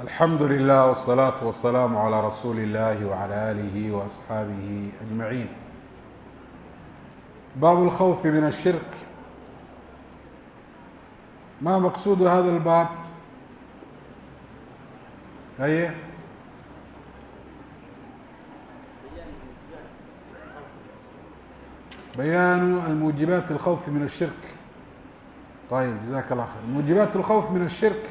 alxamdu lilah wsalaatu wasalaamu calaa rasuuli illahi wacala aalihi wa asxaabihi ajmaciin baabu lkhawfi min ashirk ma maqsuudu hada lbaab haye bayaanu almuujibaat alkhawfi min ashirk طيب جزاك الله خير موجبات الخوف من الشرك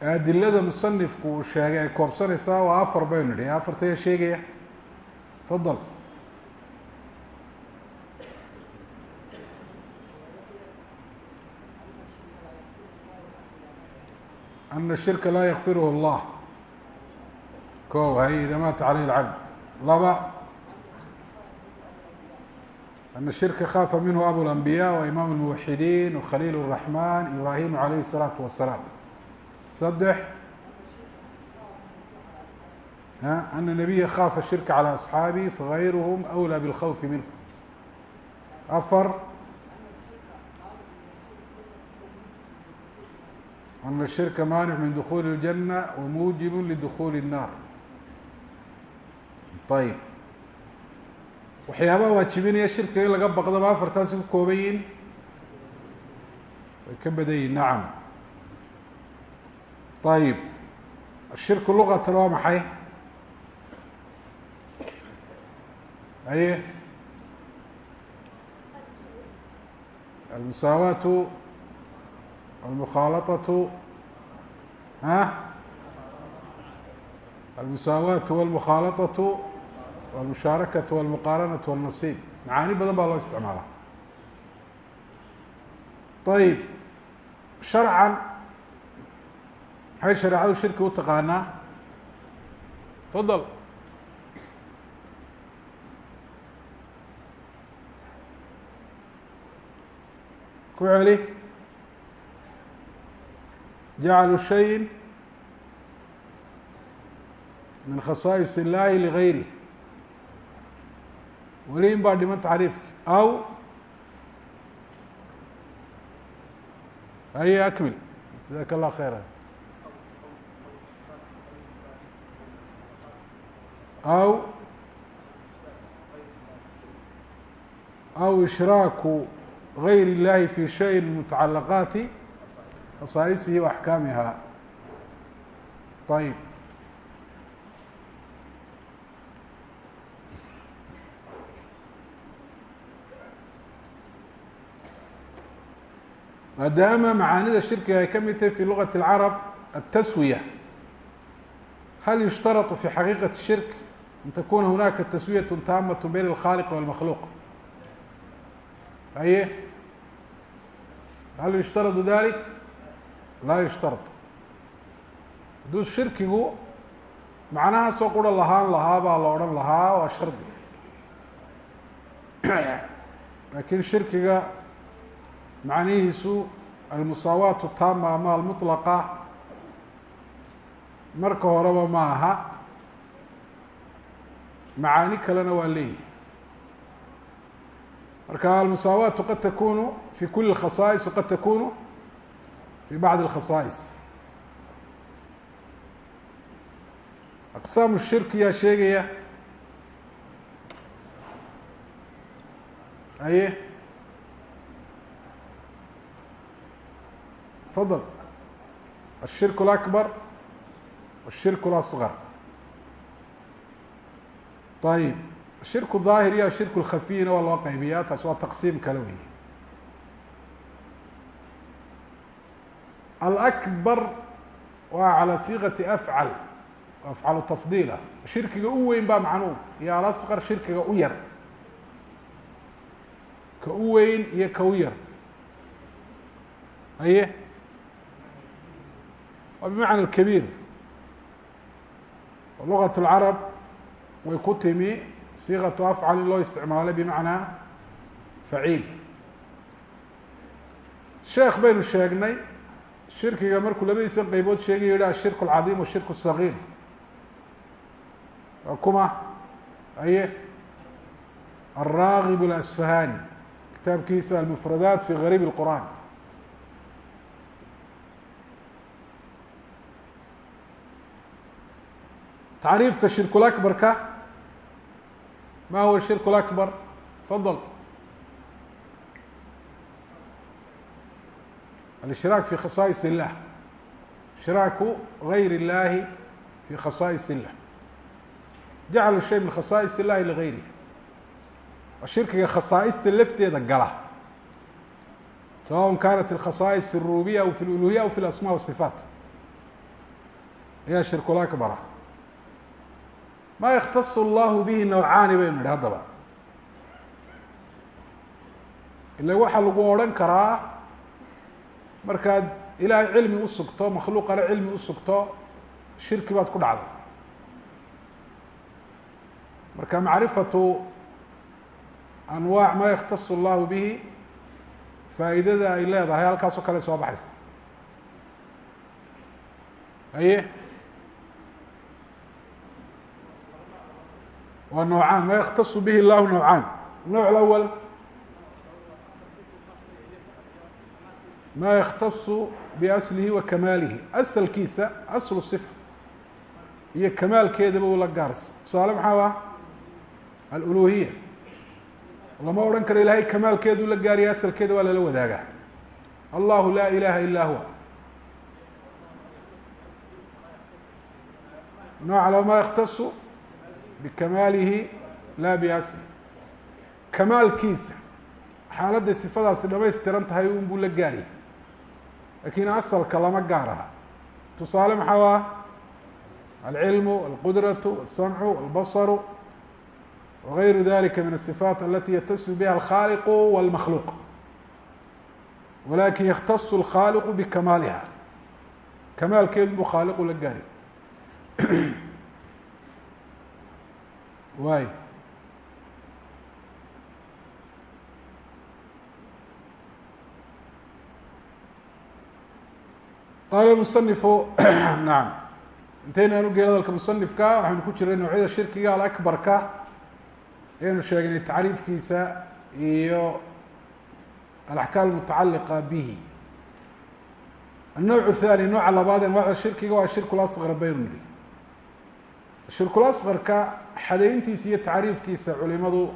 adilada musanifku uu sheegay ay koobsanaysaa waa afar baynu nidhi afartaya sheegaya fadal ana shirka laa yakfiruhu اllah ko hay ida maata caleyh اlcabd laba ana shirka khaafa minhu abu اlanbiya wa imaam اlmuwaxidiin wakhaliil الraxman ibrahimu calayh الsalaatu wasalaam saddex ana nabiya khaafa shirka calى asxaabi fagayruhm أwlى bاlkhawfi minh afar ana shirka maanic min dukuli اljanة wamuujib lidukuli الnar ayb waxyaabaha waajibinaya shirkiga in laga baqdaba afartaasi ku kooban yihin way ka badan yihin nacam ayib ashirku luqatan waa maxay aye almusaawaatu almukhaalaطatu a almusaawaatu walmukhaalaطatu walmushaarakatu walmuqaaranatu walnasiib macaani badan baa loo isticmaala ayib sharcan maxay shareecadu shirki u taqaanaa fadal. Ku celi. Jaclu shayin min khasaais illahi ligayri weli in baa dhiman tacriifki. Aw aye akmil. Jazaaka allah khayra aw aw ishraaku gayr اllahi fi shayi min mutacalaqaati khasaa'isihi wa axkaamiha ayib maadaama macaanida shirkiga ay ka mid tahay fi lugati اlcarab aلtaswiya hal yushtarط fi xaqiiqaة الshirk an takuna hunaka taswiyaة taamaة bayn الkhaliq wاlmakhluuq aye hal yushtaradu dalik laa yushtarط hadduu shirkigu macnahaasoo qura lahaan lahaa baa la odhan lahaa waa shardi lakin shirkiga macnihiisu almusaawaat taama ama almuطlaqa marka horeba ma aha macaani kalena waa leeyihi marka almusaawaatu qad takunu fi kuli اkhasaais waqad takunu fi bacdi اlkhasaais aqsaamu shirki yaa sheegaya aye fadl الshirk اlأكbar الshirk اlأصغر ayib shirku daahir iyo shirku lkhafiyina waa loo qaybiyaa taas waa taqsiim kale wey alakbar waa calaa siiqati afcal afcalu tafdiila shirkiga u weyn baa macnuu iyo alasqar shirkiga u yar ka u weyn iyo ka u yar aye waa bimacna alkabiir lugat lcarab way ku timi siiqatu afcal in loo isticmaalo bimacnaa faciil. Sheekh baynu sheegnay shirkiga markuu labadiisan qeybood sheegay yihi ashirku alcadiim washirku sagiir. Waa kuma aye alraagib alasfahani kitaabkiisa almufradaat fi gariib اlqur'an tacriifka shirkul akbarka ma huwa shirku lakbar fadal alishraak fi khasaais illah ishraaku gayr illahi fi khasaais illah jaclu shay min khasaais illahi ligayrihi waa shirkiga khasaaista lafteeda gala sawaء kanat اlkhasaais fi الrububiya aw fi اluluhiya aw fi اlasma wالصifaat ayaa shirkulakbara ma yktasu اllahu bihi nawcaani baynu nidhi haddaba. Ila waxaa lagu odhan karaa markaad ilaahay cilmi usugto makhluuqana cilmi usugto shirki baad ku dhacday. Marka macrifatu anwaac ma yktasu اllahu bihi faa'iidada ay leedahay halkaasoo kale soo baxaysa waa nowcaan ma yktasu bihi llahu nowcaan الnowع اlأwl ma yktasu biaslihi wa kamaalihi asalkiisa aslu صifa iyo kamaalkeedaba uu la gaarsa tusaale maxaa ah aluluhiya lama odhan karo ilahay kamaalkeedu la gaaraya asalkeeda waa lala wadaagaa allahu laa ilaha ila huwa nooc laba ma yktasu bikamaalihi laa biasli kamaalkiisa xaaladday sifadaasi dhamaystiran tahay un buu la gaarya laakiin asalka lama gaar aha tusaale maxaa ah alcilmu alqudratu alsamcu albasaru wagayru dalika min asifaat alati yatasu biha alkhaaliqu walmakhluuq walakin yaktasu alkhaaliqu bikamaaliha kamaalkeedu buu khaaliqu la gaari waay qaala musanifu nacam intaynaan u geel hadalka musanifka waxaynu ku jiray noocyada shirkiga alakbarka ayaynu sheegnay tacriifkiisa iyo alaxkaam almutacaliqa bihi annowcu thani nooca labaad anwacda shirkiga waa ashirku baynu nidhi shirkulasqarka asqarka xadeyntiisa iyo tacriifkiisa culimadu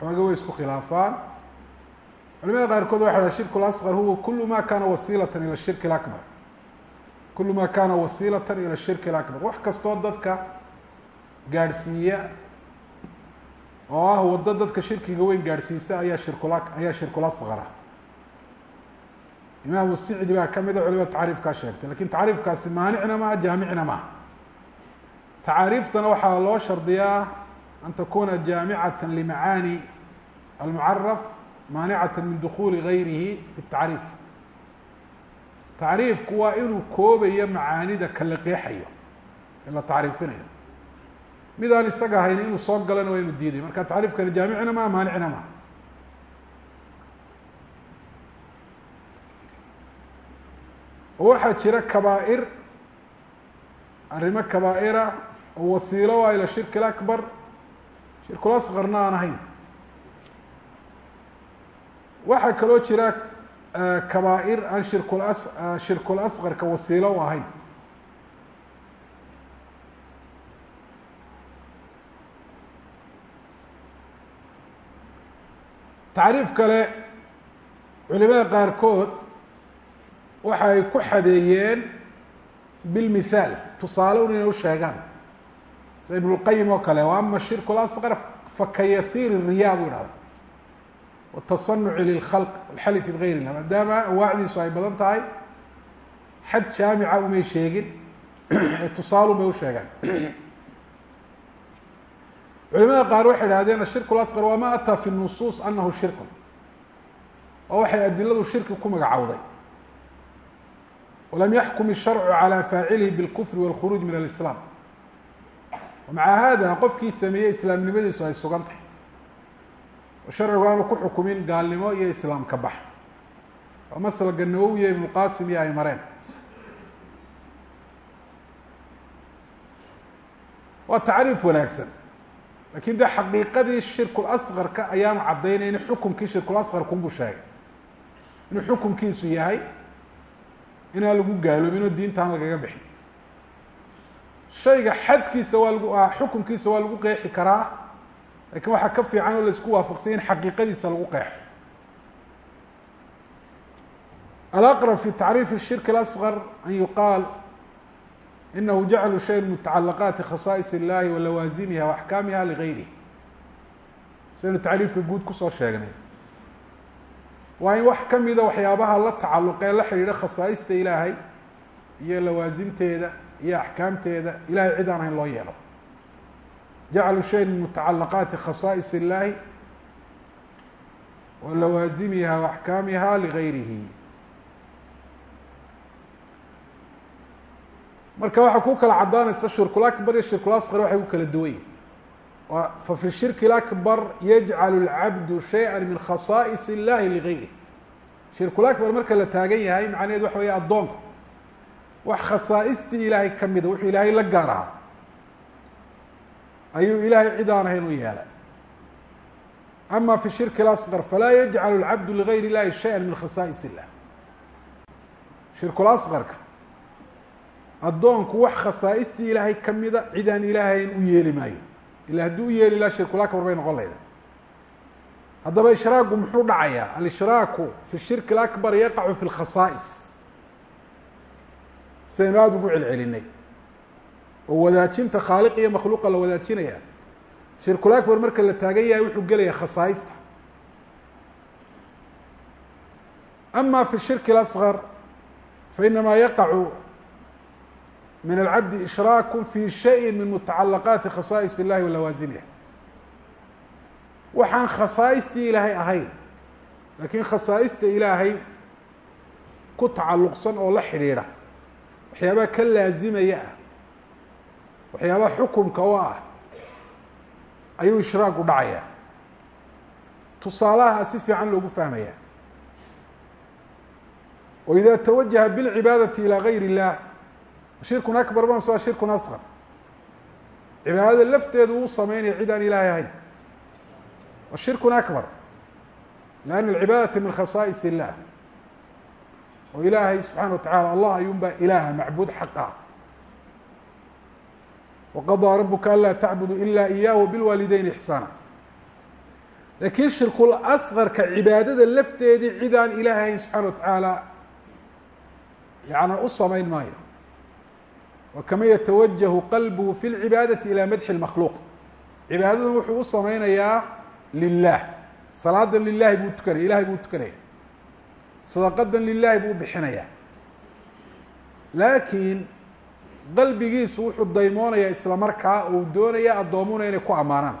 xooga way isku khilaafaan. Culimada qaarkood waxa ha shirku lasqar huwa kulu ma kana wasiilata ila shirki اlakbar kulu ma kana wasiilata ila shirki اlakbar wax kastoo dadka gaadhsiiya oo ah waddo dadka shirkiga weyn gaadhsiisa ayaa shirkula ayaa shirkulasqara imaamu sicdi baa ka mida culimada tacriifkaa sheegtay laakiin tacriifkaasi maanicna maha jaamicna maha tacaariiftana waxaa loo shardiyaa an takuna jaamicata limacaani almucaraf maanicata min dukuli gayrihi fi tacriif. Tacriifku waa inuu koobayo macaanida kala qeexayo ee la tacriifinayo. Mid aan isaga hayni inuu soo galana waa inu diiday. Marka tacriifkani jaamicna maha maanicna maha oo waxaa jira kabaa-ir arrimo kabaa-ira wasiilo waa ila shirki اakbar shirkul asqarna aan ahayn waxaa kaloo jira kabaa-ir aan shirkul as shirkul asqarka wasiilo u ahayn tacriif kale culimada qaarkood waxa ay ku xadeeyeen bilmithaal tusaale un inay u sheegaan sida ibn اlqayim oo kale ama shirku lasqar fakayasiir riya buu ihahda watasanuci lilkhalq walxalif bgayr illah maadaama anwaacdiisu ay badan tahay xad jaamica umay sheegin ee tusaalun bay u sheegaan. Culimada qaar waxay idhahdeen ashirku lasqar waa ma ataa fi nusuus anahu shirku oo waxay adiladu shirki ku magacowday. Walam yaxkum isharcu calaa faacilihi bilkufri walkhuruuj min alislaam maca hada qofkii sameeyey islaamnimadiisu ay sugan tahay oo sharcigu aanu ku xukumin gaalnimo iyo islaam ka bax oo maslaga nawowiya ibnuqasim iyo ay mareen waa tacriif wanaagsan laakiin de xaqiiqadii shirkul asqarka ayaanu caddaynayni xukumkii shirkul asqarkunbuu sheegay inuu xukumkiisu yahay inaan lagu gaaloobin oo diinta aan lagaga bixin shayga xadkiisa waa lagu xukunkiisa waa lagu qeexi karaa lakiin waxaa ka fiican oo la isku waafaqsanya in xaqiiqadiisa lagu qeexo alaqrab fi tacriif الshirk اlasqar an yuqaal inahu jaclu shay min mutacalaqaati khasaa'is اllahi wa lawaasimiha wa axkaamiha ligayrihi saynu tacriifka guud kusoo sheegnay waa in wax kamida waxyaabaha la tacaluqee la xidhiidha khasaa'ista ilaahay iyo lawaasimteeda iyo axkaamteeda ilahay cid aan ahayn loo yeelo jaclu shay min mutacalaqaati khasaa'is اllahi wa lawaasimiha wa axkaamiha ligayrihi marka waxaa ku kala caddaanaysa shirkul akbar iyo shirkul asqar waxay ku kala duwan yihin fa fi shirki اlakbar yajcalu اlcabdu shayئa min khasaa'is اllahi ligayrih shirkul akbar marka la taagan yahay macnaheed waxa weeye addoonku wax khasaa'istii ilaahay ka mida wuxuu ilaahay la gaar ahaa ayuu ilaahay cid aan ahayn u yeelay ama fi shirki اlasqar falaa yajcalu اlcabdu ligayr اllahi shayئa min khasaa'is illah shirkul asqarka addoonku wax khasaa'istii ilaahay ka mida cid aan ilaahayn u yeeli maayo ila haddii u yeeli laha shirkul akbar bay noqon lahayda haddaba ishraaku muxuu dhacayaa alshraaku fi shirki اlakbar yaqacu fi lkhasaa'is saynu aada ugu celcelinay. Oo wadaajinta khaaliq iyo makhluuqa la wadaajinaya. Shirkul akbar marka la taagan yahay wuxuu gelaya khasaa'ista ama fi shirki اlasqar fainamaa yaqacu min alcabdi ishraaku fi shayi min mutacalaqaati khasaa'is illahi wa lawaasimiha waxaan khasaa'istii ilaahay ahayn laakiin khasaa'ista ilaahay ku tacalluqsan oo la xidhiidha waxyaabaha ka laasimaya ah waxyaabaha xukumka u ah ayuu ishraaku dhacayaa tusaalaha si fiican loogu fahmaya. O ida tawajaha bilcibaadati ilaa gayr illah shirkun akbar baan soo shirkun asqar cibaadada lafteedu uu sameynaya cid aan ilaahay ahayn. Wa shirkun akbar lianna alcibaadata min khasaa'is illah oo ilaahay subxaana wa tacala allah ayuun baa ilaaha macbuud xaq ah waqadaa rabuka anlaa tacbudu ila iyahu bilwaalideyn ixsaana. Lakiin shirkul asqarka cibaadada lafteedii cid aan ilaahay ahayn subxana wa tacaala yana u samayn maayo. Wakama yatawajahu qalbuhu fi lcibaadati ilaa madxi lmakhluuq cibaadadan wuxuu u sameynayaa lilah salaadan lilahi buu tukanaya ilahay buu tukanaya sadaqadan lilahi buu bixinaya laakiin qalbigiisu wuxuu daymoonayaa isla markaa oo uu doonaya addoomuna inay ku ammaanaan.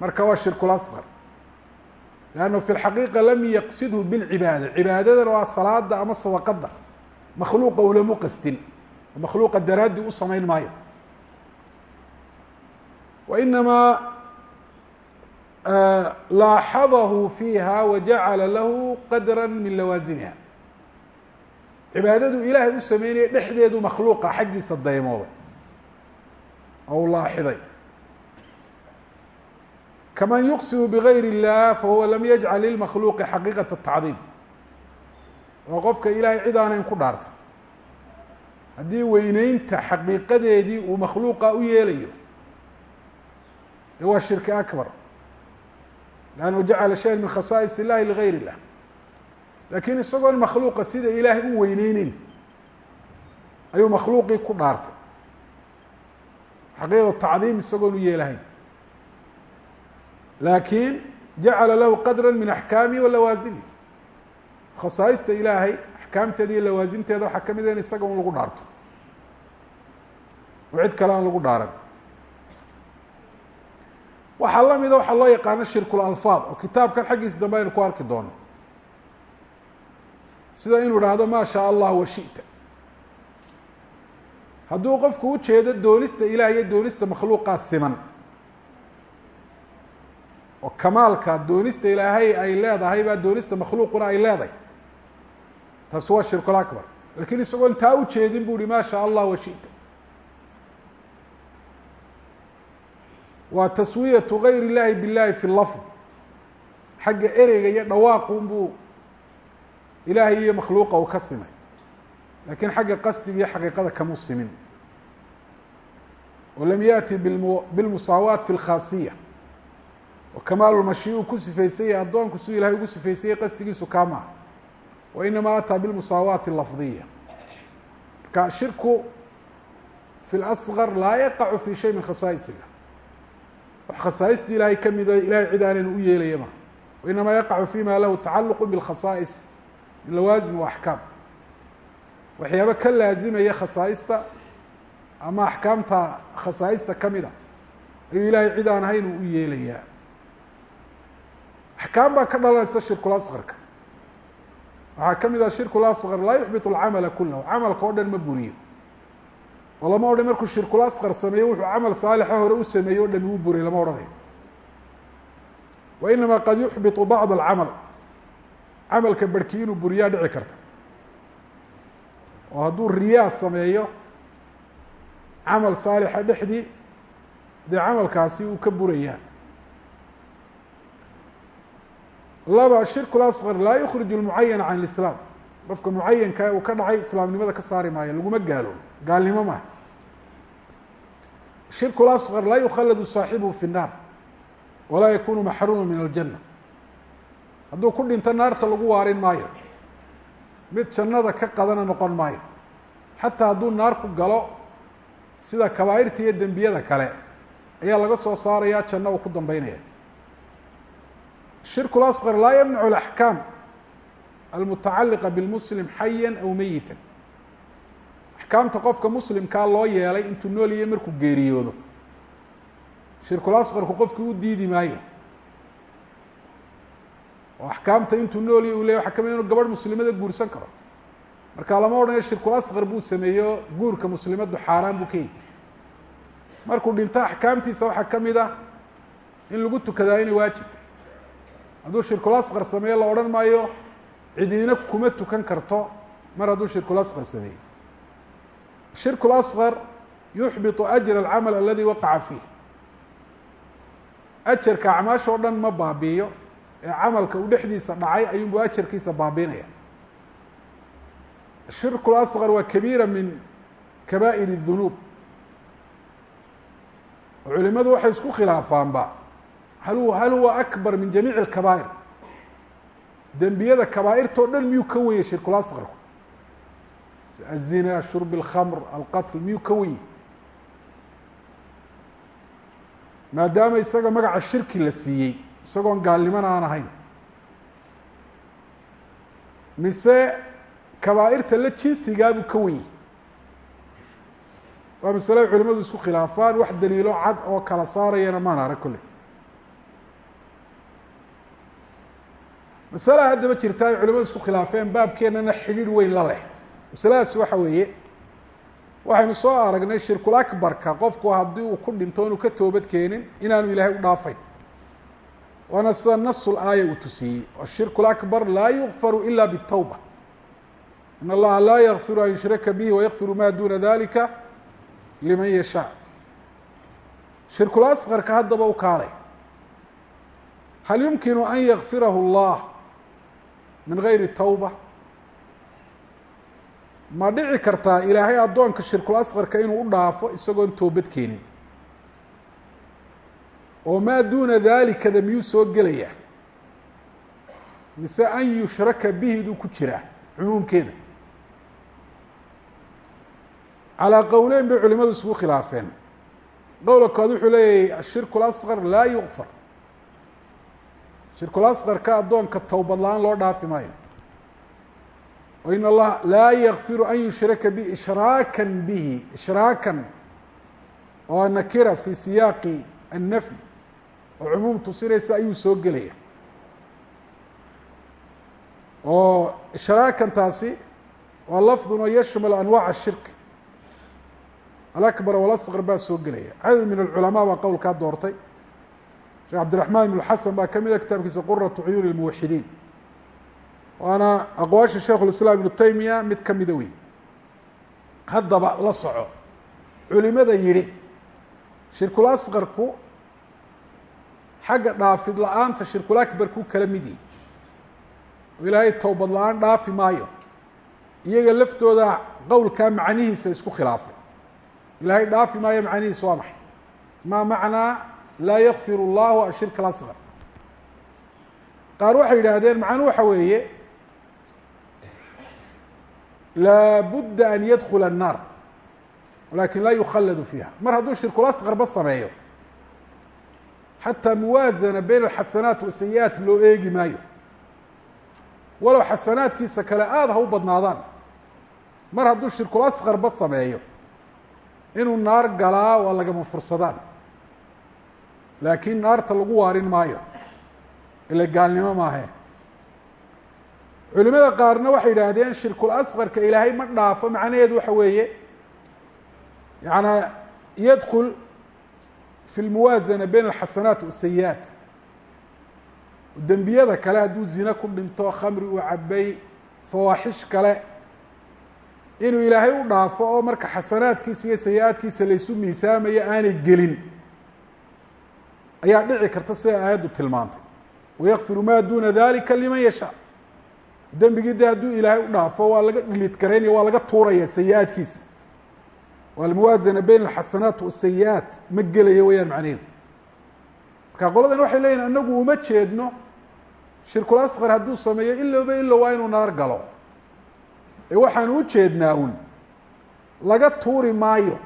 Marka waa shirkul asqar. Lannu fi lxaqiiqa lam yaqsidhu bilcibaada cibaadadan waa salaada ama sadaqada makhluuqa ulamu qastin makhluuqa daraaddi u samayn maayo. Wa laaxadahu fiiha wajacala lahu qadra min lawaasimiha cibaadaduu ilaahay u sameynaya dhexdeedu makhluuqa xaggiisa daymooday ou laaxiday kaman yuqsiru bigayr اllah fahuwa lam yajcal lilmakhluuqi xaqiiqata tacdiim waa qofka ilaahay cid aanayn ku dhaarta haddii weyneynta xaqiiqadeedii uu makhluuqa u yeelayo de waa shirki akbar lannu jacala shayan min khasaa'is illahi ligayr illah lakiin isagoon makhluuqa sida ilaahay u weyneyneyn ayuu makhluuqii ku dhaartay xaqiiqat tacdiim isagoon u yeelahayn laakiin jacala lahu qadra min axkaamihi wa lawaasimihi khasaa'ista ilaahay axkaamteeda iyo lawaasimteeda waxaa ka mid a in isaga un lagu dhaarto oo cid kale aan lagu dhaaran waxaa la mida waxaa loo yaqaano shirkul alfaad oo kitaabkan xaggiisa dambe aynu ku arki doono. Sida inuu idhaahdo maa shaa allah wa shi'ta. Hadduu qofku ujeedo doonista ilaah iyo doonista makhluuqaa siman oo kamaalka doonista ilaahay ay leedahay baa doonista makhluuquna ay leedahay taasi waa shirkul akbar. Lakiin isagoon taa ujeedin bu uhi maa shaa allah wa shi'ta waa taswiyatu gayr اllahi biاllahi fi lafd xagga ereyga iyo dhawaaqun buu ilaahay iyo makhluuqa uu ka simay lakiin xagga qasdiga iyo xaqiiqada kamuu simin walam yaأti bilmusaawaat fi اlkhaasiya oo kamaalulmashi uu ku sifaysan yahay addoonku siduu ilahay ugu sifaysanyay qasdigiisu kaa maaha wa inamaa ataa bilmusaawaati lafdiya marka shirku fi اlasqar laa yaqacu fi shay min khasaa'isiga khasaaistii ilahay kamida ilahay cid aanan u yeelaya ma wainamaa yaqacu fima lahu tacaluq bاlkhasaa'is min lawaasim wa axkaam waxyaaba ka laazimaya khasaaista ama axkaamta khasaaista ka mid a ayuu ilahay cid aan ahayn uu u yeelayaa axkaam baa ka dhalanaysa shirkulasqarka waxaa ka mid ah shirkulasqar laa yuxbit alcamala kulahu camalka oo dhan ma buriyo oo lama odhan markuu shirkulasqar sameeyo wuxuu camal saalixa hore u sameeyey o dhan uu buriy lama odhanayo wa inamaa qad yuxbitu bacd alcamal. Camalka barhkii inuu buriyaa dhici karta. Oo hadduu riyaa sameeyo camal saalixa dhexdii dee camalkaasi uu ka burayaa. Laba shirku lasqar laa yukrij lmucayana can lislaam qofka mucayanka uu ka dhacay islaamnimada ka saari maayo laguma gaalo. Gaalnimo maaha. Shirku lasqar laa yukhaladu saaxibuhu fi nnaar walaa yakunu maxruuma min aljana hadduu ku dhinto naarta lagu waarin maayo mid jannada ka qadana noqon maayo. Xataa hadduu naar ku galo sida kabaa'irta iyo dembiyada kale ayaa laga soo saarayaa janno uu ku dambeynaya shirku lasqar laa yamnacu alaxkaam almutacaliqa bilmuslim xayan aw meyitan axkaamta qofka muslimkaa loo yeelay intuu nool iyo markuu geeriyoodo shirkulasqarku qofkii u diidi maayo oo axkaamta intuu nool iyo u ley waxa ka mid inu gabadh muslimada guursan karo marka lama odhanayo shirkulasqar buu sameeyo guurka muslimaddu xaaraan buu ka yimi markuu dhinto axkaamtiisa waxaa ka mid ah in lagu tukadaa inay waajibta hadduu shirkulasqar sameeyo la odhan maayo cidiina kuma tukan karto mar hadduu shirkulasqar sameeyo shirkulasqar yuxbitu ajra alcamal aladi waqaca fiih ajarka acmaasha o dhan ma baabiiyo ee camalka uu dhexdiisa dhacay ayuunbu ajarkiisa baabiinaya shirku lasqar waa kabiira min kabaa'ir الdunuub oo culimadu waxay isku khilaafaanba hal hal huwa akbar min jamiic اlkabaa'ir dembiyada kabaa'irta o dhan miyuu ka wenya shirkulasqarku الzina shurb الkhamr alqatl miyuu ka wenya maadaama isaga magaca shirki la siiyey isagoon gaalnimona aan ahayn mise kabaa'irta la jinsigaabuu ka wenyi waa masale ay culimadu isku khilaafaan wax daliilo cad oo kala saarayana maan arag kolley Masala haddaba jirta ay culimadu isku khilaafeen baabkeenana xidhiidh weyn la leh. Masaladaasi waxa weeye waxaynu soo aragnay shirkul akbarka qofku haddii uu ku dhinto inuu ka toobad keenin inaanu ilaahay u dhaafayn. Waana sida nasul aaya uu tusiyey ashirku lakbar laa yukfaru ila bitawba. In allaha laa yakfiru an yushraka bihi wayakfiru ma duna dalika liman yashaa shirkul asqarka haddaba u kaalay. Hal yumkinu an yakfirahu اllah min gayri tawba. Ma dhici kartaa ilaahay addoonka shirkul asqarka inuu u dhaafo isagoon toobad keenin? Oo maa duuna dalikada miyuu soo gelayaa mise an yushraka bihiduu ku jiraa cumuumkeeda? Calaa qowleyn bay culimadu isugu khilaafeen. Qowla kood wuxuu leeyahay ashirku lasqar laa yukfar shirkul asqarka addoonka towbad la'aan loo dhaafi maayo. O in allah laa yakfiru an yushraka bi ishraakan bihi. Ishraakan oo nakira fi siyaaqi annafy oo cumuum tusinaysa ayuu soo gelaya. Oo ishraakan taasi waa lafdun oo yashmal anwaac ashirk alakbar walasqar baa soo gelaya. Cadad min alculamaa baa qowlkaa doortay sheekh cabdiraxmaan ibn xasan baa ka mid a kitaabkiisa quratu cuyuuni lmuwaxidiin waana aqwaasha sheikh ulislaam ibnu taymiya mid ka mida wey haddaba la soco culimada yidhi shirkul asqarku xagga dhaafid la'aanta shirkul akbarku kala mid yihi oo ilaahay towbad la'aan dhaafi maayo iyaga laftooda qowlkaa macnihiisa isku khilaafay ilaahay dhaafi maayo macnihiisa waa maxay maa macnaa laa yakfir اllahu ashirk اlasqar qaar waxay yidhaahdeen macnuu waxa weeye laabudda an yadkula الnaar walakin laa yukhalladu fiiha mar hadduu shirkulasqar bad sameeyo xataa muwaazana beyn alxasanaat wasayi-aat loo eegi maayo walow xasanaadkiisa kale aada ha u badnaadaan mar hadduu shirkulasqar bad sameeyo inuu naar galaa waa lagama fursadaan laakiin naarta lagu waarin maayo. Ila gaalnimo maahe. Culimada qaarna waxay yidhaahdeen shirkul asqarka ilaahay ma dhaafo macnaheedu waxa weeye yaعnaa yadkul fi lmuwaazana beyn alxasanaat wasayi-aat dembiyada kale hadduu zine ku dhinto khamri uu cabay fawaaxish kale inuu ilaahay u dhaafo oo marka xasanaadkiisa iyo sayi-aadkiisa laysu miisaamayo aanay gelin ayaa dhici karta sida aayaddu tilmaantay. Wayakfiru ma duna dalika liman yashaa dembigii de hadduu ilaahay u dhaafo waa laga dhilid garaynaya waa laga tuuraya sayi-aadkiisa. Waa almuwaazana beyn alxasanaat wasayi-aat ma gelaya weyaan macnaheedu. Marka qoladan waxay leeyihiin anagu uma jeedno shirkul asqar hadduu sameeyo ilowba ilow waa inuu naar galo. Ee waxaanu u jeednaa un laga tuuri maayo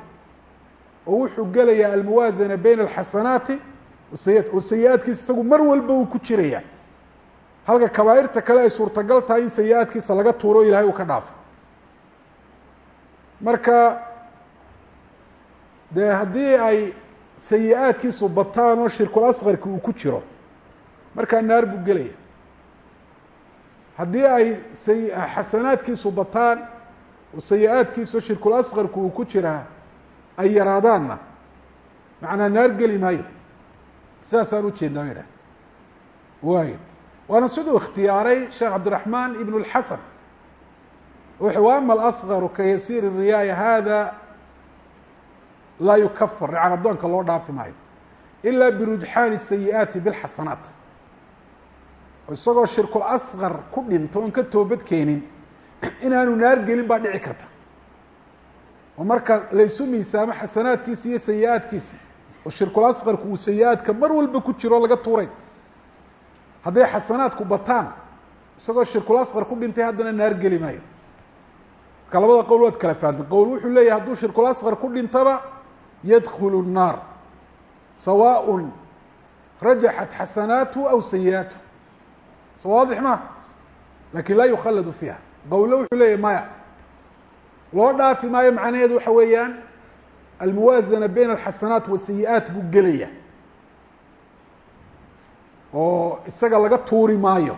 oo wuxuu gelayaa almuwaazana beyn alxasanaati wasayi-aat oo sayi-aadkiisa isagu mar walba uu ku jiraya. Halka kabaa'irta kale ay suurtagal tahay in sayi-aadkiisa laga tuuro o ilahay uu ka dhaafo. Marka dee haddii ay sayi-aadkiisu bataan oo shirkul asqarki uu ku jiro markaa naar buu gelaya. Haddii ay say xasanaadkiisu bataan oo sayi-aadkiisu shirkul asqarku uu ku jiraa ay yaraadaanna. Macnaa naar geli maayo sidaasaan ujeednaa bay dhah waayo waana siduu ikhtiyaaray sheekh cabdiraxmaan ibn اlxasan wuxu ama alasqaru ka yasiir riyaaya hada laa yukafar yacan addoonka loo dhaafi maayo. Ila birujxaani sayi-aati bilxasanaat isagoo shirkul asqar ku dhinto oon ka toobad keenin inaanu naar gelin baa dhici karta. Oo marka laysu miisaamo xasanaadkiisa iyo sayi-aadkiisa oo shirkul asqarku uu sayi-aadka mar walba ku jiro laga tuuray hadday xasanaadku bataan isagoo shirkul asqar ku dhintay haddana naar geli maayo marka labada qowl waad kala fahamtay qowl wuxuu leeyahay hadduu shirkul asqar ku dhintaba yadkulu الnaar sawaaء rajaxat xasanaathu aw sayi-aathu so waadix ma lakin laa yukhalladu fiiha qowlo wuxuu leeyahy maya loo dhaafi maayo macnaheedu waxa weeyaan almuwaazana beyn alxasanaat wasayi-aat buu gelaya oo isaga laga tuuri maayo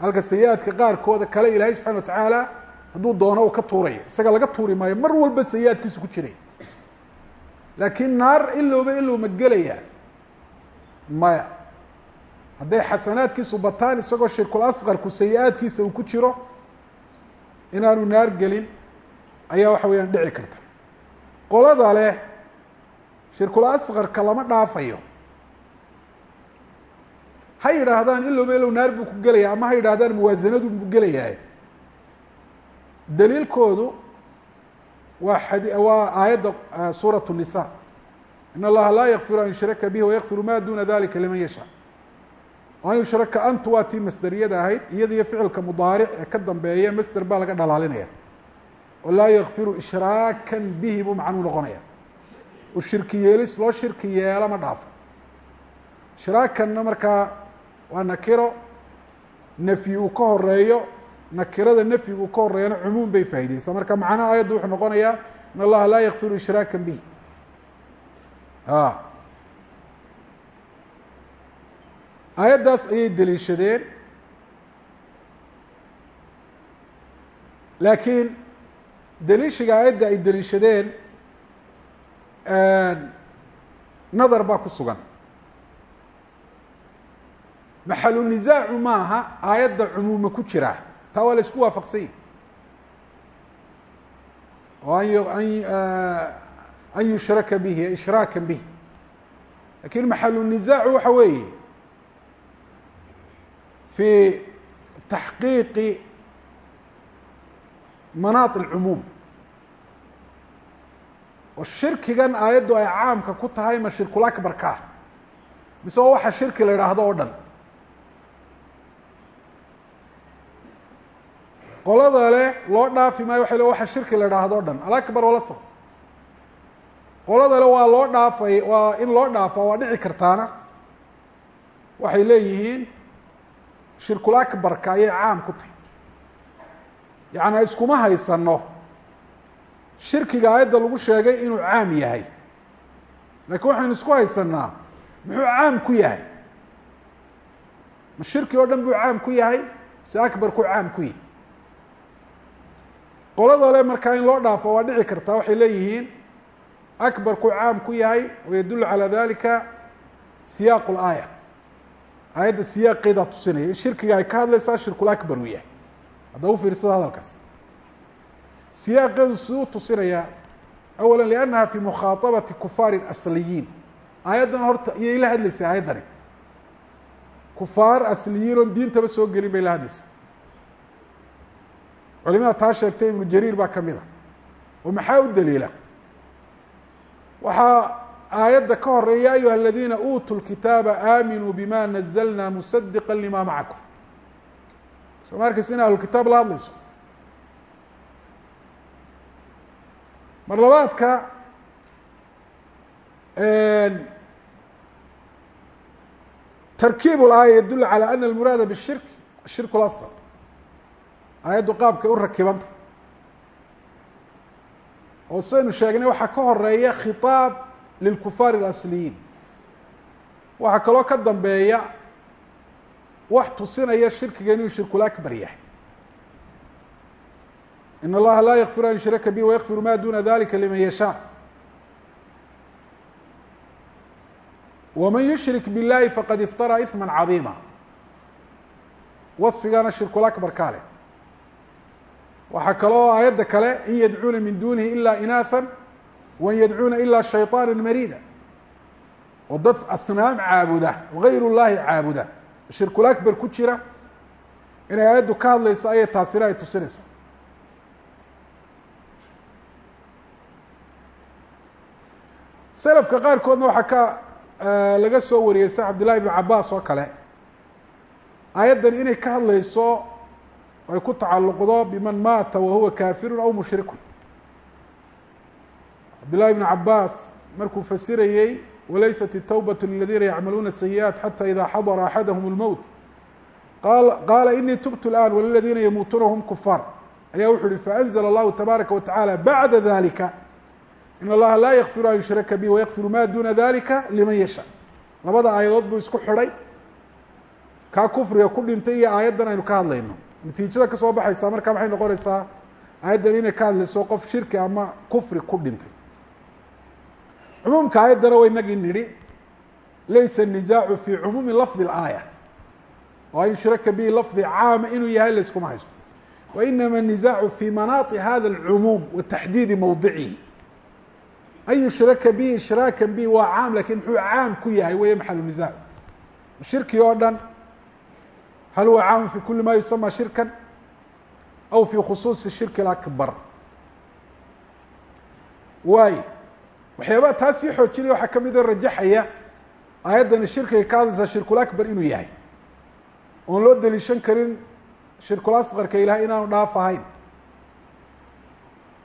halka sayi-aadka qaarkooda kale ilaahay subxana wa tacaala hadduu doono uu ka tuuraya isaga laga tuuri maayo mar walba sayi-aadkiisu ku jiraya laakiin naar ilowba ilow ma gelaya maya hadday xasanaadkiisu bataan isagoo shirkul asqarku sayi-aadkiisa uu ku jiro inaanu naar gelin ayaa waxa weeyaan dhici karta qolada leh shirkul asqarka lama dhaafayo. Ha yidhaahdaan ilowma ilow naar buu ku gelaya ama ha yidhahdaan muwaasanadu buu gelayaa. Daliilkoodu waa ad waa aayadda suurat الnisa in allaha laa yakfiru an yushraka bihi wayakfiru ma duna dalika liman yasha an yushraka antu waa tii masderiyada ahayd iyada iyo ficilka mudaaric ee ka dambeeya masder baa laga dhalaalinaya laa yakfiru ishraakan bihi buu macnuu noqonaya. Shirki yeelis loo shirki yeelo ma dhaafo. Ishraakanna markaa waa nakiro nafyi uu ka horeeyo nakirada nafyigu ka horeeyana cumuum bay faa'ideysaa marka macnaha aayaddu wuxuu noqonayaa in allaha laa yakfiru ishraakan bih aayaddaas ayay deliishadeen laakiin deliishiga aayadda ay deliishadeen nadar baa ku sugan. Maxalu nisaacu maaha? Aayadda cumuuma ku jiraa taa waa la isku waafaqsanya oo an an yushraka bihi ishraakan bihi. Lakin maxalu nisaacu waxa weeye fi taxqiiqi manaat alcumuum oo shirkigan aayaddu ay caamka ku tahay ma shirkul akbarka ah. Mise oo waxa shirki la idhaahdo oo dhan. Qolada le loo dhaafi maayo waxay le waxa shirki la idhaahdo o dhan. Alakbar walasq qolada le waa loo dhaafay waa in loo dhaafa waa dhici kartaana. Waxay leeyihiin shirkul akbarka ayay caam ku tahay. Yacnaa iskuma haysano shirkiga aayadda lagu sheegay inuu caam yahay. Laakiin waxaynu isku haysanaa muxuu caam ku yahay? Ma shirki oo dhan buu caam ku yahay? Mise akbarku caam ku yahay. Qolada le markaa in loo dhaafo waa dhici kartaa waxay leeyihiin akbarku caam ku yahay wayadulu calى dalika siyaaq اlaaya aayadda siyaaqeedaa tusinaya in shirkiga ay ka hadlaysaa shirkul uu yahay. Hadda u fiirsada hadalkaas siyaaqeedu siduu tusinayaa awala liannaha fi mukhaaطabati kufaari asliyiin. Aayaddan horta iyay la hadlaysaa aayaddani. Kufaar asliyiin oon diintaba soo gelin bay la hadlaysaa culimada taa sheegtay ibnu jariir baa ka mid a oo maxaa u daliila? Waxaa aayadda ka horreeya ya ayuha aladiina uutuu lkitaaba aaminuu bima nazalna musadiqa lima macakum. Soo ma in ahlulkitaab la hadlayso mar labaadka tarkiib اlaaya yadul calى ana almuraada bالshirk ashirk اlasr aayaddu qaabkay u rakibanta oo saynu sheegnay waxaa ka horeeya khiطaab lilkufaar اlasliyiin waxaa kaloo ka dambeeya wax tusinaya shirkiga inuu shirkul akbar yahay in allaha laa yakfiru an yushraka bi wayakfiru ma duna dalika liman yashaa waman yushrik biاllahi faqad iftaraa iثma cadiima wasfigana shirkul akbar kaa leh waxaa kaloo aayadda kale in yadcuuna min dunihi ila inaatha wan yadcuuna ila shayطaana marida oo dad asnaam caabuda gayr اllahi caabuda shirkul akbar ku jira inay aayaddu ka hadlaysa ayay taasina ay tusinaysa selafka qaarkoodna waxaa ka laga soo wariyey sa cabdillahi ibnu cabaas oo kale aayaddan inay ka hadlayso ay ku tacalluqdo biman maata wahuwa kafirun aw mushrikun cabdillahi ibnu cabaas markuu fasirayey walaysat الtawbaة liladiina yacmaluuna الsayiئaat xatى ida xadara axadahm اlmowt qaala inii tubtu اlآn waliladiina yamuutuuna hm kufaar ayaa wuxu uhi faأnzla اllahu tabaaraka wataعalى bacda dalika in allaha laa yakfiru an yushraka bi wayakfiru ma duna dalika liman yasha labada aayadood buu isku xidhay kaa kufriga ku dhintay iyo aayaddan aynu ka hadlayno natiijada kasoo baxaysaa markaa maxay noqonaysaa aayaddan inay ka hadlayso qof shirki ama kufri ku dhintay cumuumka aayaddana wa inagii nidhi laysa النizaacu fi cumuumi lafdi اlaaya oo an yushraka bihi lafdi caama inuu yahay layskuma haysto wainama النizaacu fi manaati hada اlcumuum wa taxdiidi mowdicihi an yushraka bihi ishraaka bihi waa caam laakiin muxuu caam ku yahay weeye maxalu nizaac shirki oo dhan hal huwa caamu fi kuli ma yusama shirka aw fi khusuuصi shirki اakbar waay waxyaabaha taa sii xoojinaya waxaa ka mid o rajaxaya aayaddani shirkiga ka hadlaysaa shirkul akbar inuu yahay. Oon loo deliishan karin shirkul asqarka ilahay inaanu dhaaf ahayn.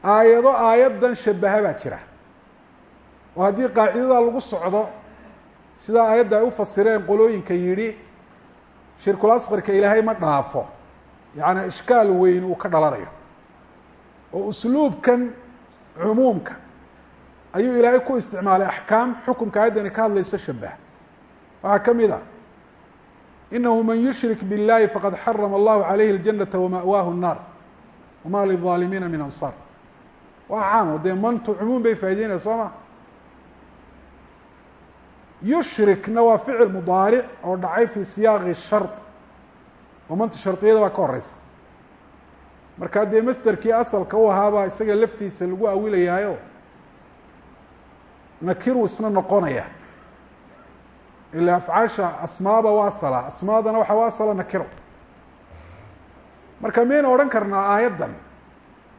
Aayado aayaddan shabaha baa jira oo haddii qaacidadaa lagu socdo sidaa aayadda ay u fasireen qolooyinka yidhi shirkul asqarka ilaahay ma dhaafo yacnaa ishkaal weyn uu ka dhalanayo oo usluubkan cumuumka ayuu ilaahay ku isticmaalay axkaam xukunka ayaddani ka hadlayso shabah waxaa ka mid a inahu man yushrik biاllahi faqad xarama allahu calayhi اljanata wama'waahu الnaar wama lilظaalimiina min ansaar waa caamo dee mantu cumuum bay faa'ideynaya soo ma Yushrikna waa ficil mudaaric oo dhacay fi siyaaqi shard oo manta shardiyada baa ka horeysa markaa dee masderkii asalka u ahaabaa isaga laftiisa lagu awilayaayo nakiruu isna noqonaya. Ila afcaasha asmaaba waa asala asmaadana waxaa waa asala nakiro marka miyayna odhan karnaa aayaddan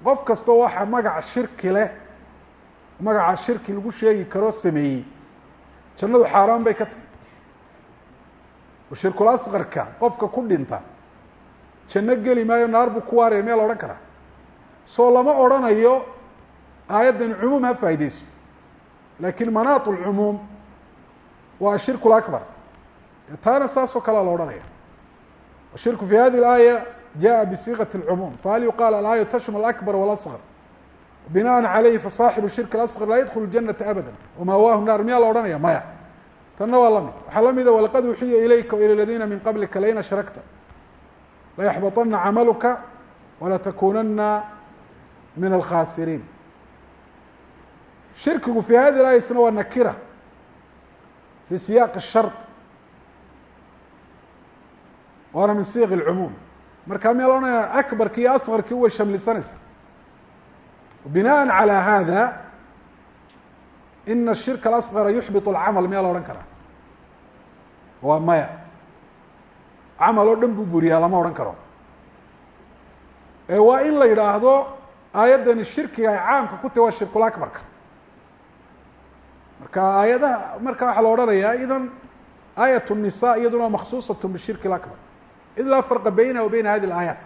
qof kastoo waxa magaca shirki leh magaca shirki lagu sheegi karo sameeyey jannadu xaaraan bay ka tahy oo shirkul asqarka qofka ku dhinta janno geli maayo naar buu ku waaraya miyaa la odhan karaa soo lama odrhanayo aayaddan cumuum ha faa'ideyso laakiin manaat lcumuum waa ashirku lakbar taana saasoo kalea la odhanaya ashirku fi hadi اlaaya jaءa bsiiqaة اlcumuum fahal yuqal alaaya tashml akbar wاlasqr binaءa عalayhi fasaaxibu shirk اlasqr laa yadkulu اjanata abada wamaawahu naar miyaa la odhanaya maya tanna waa lamid waxaa la mida walaqad uxiya ilayka wailى اladina min qablika lain ashrakta layaxbaطana camaluka walatakunana min alkhasiriin shirkigu fi hadi laaya isna waa nakira fi siyaaq الshard waana min siiq اlcumuum marka miyaa la odhanaya akbarki iyo asqarkii way shamlisanaysaa binaءa عalى hada ina الshirka اlasqara yuxbit اlcamal miyaa la odhan karaa waa maya camal oo dhan buu buriyaa lama odhan karo ee waa in la yidhaahdo aayaddani shirkiga ay caamka ku tahi waa shirkul akbarka marka aayadaha marka waxaa la odhanayaa idan aayat الnisa iyaduna maksuusaة bishirki اakbar id laa farqa beynaha wa beyna hadi اlaayaat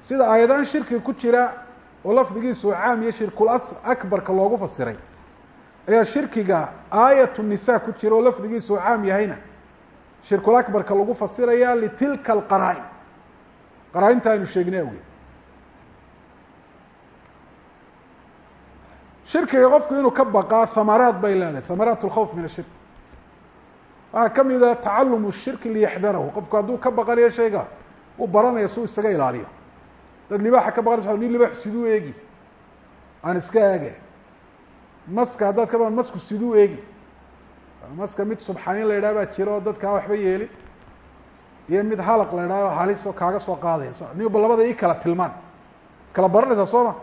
sida aayadahan shirkiga ku jira oo lafdigiisuu caam iyo shirkul akbarka loogu fasiray. Ayaa shirkiga aayat nisa ku jira oo lafdigiisuu caam yahayna. Shirkul akbarka lagu fasirayaa litilka alqaraa-in. Aynu sheegnay awgeed. Shirkiga qofku inuu ka baqaa hamaraad bay leedahay hamaraat اlkhawf min ashirk waxaa ka mid a tacalum shirki liyaxdarahu qofku hadduu ka baqanayo shayga uu baranaya suu isaga ilaaliyo dad libaaxa ka baqanaysa nin libaaxu siduu eegi. Aan iska eege. Maska haddaad ka baqan masku siduu eegi. Maska mid subxaanin la yidhah baa jira oo dadkaa waxba yeelin. Iyo mid halaq la yidhahdo halis oo kaaga soo qaadaya. Niba labada i kala tilmaan. Kala baranaysaa soo ma?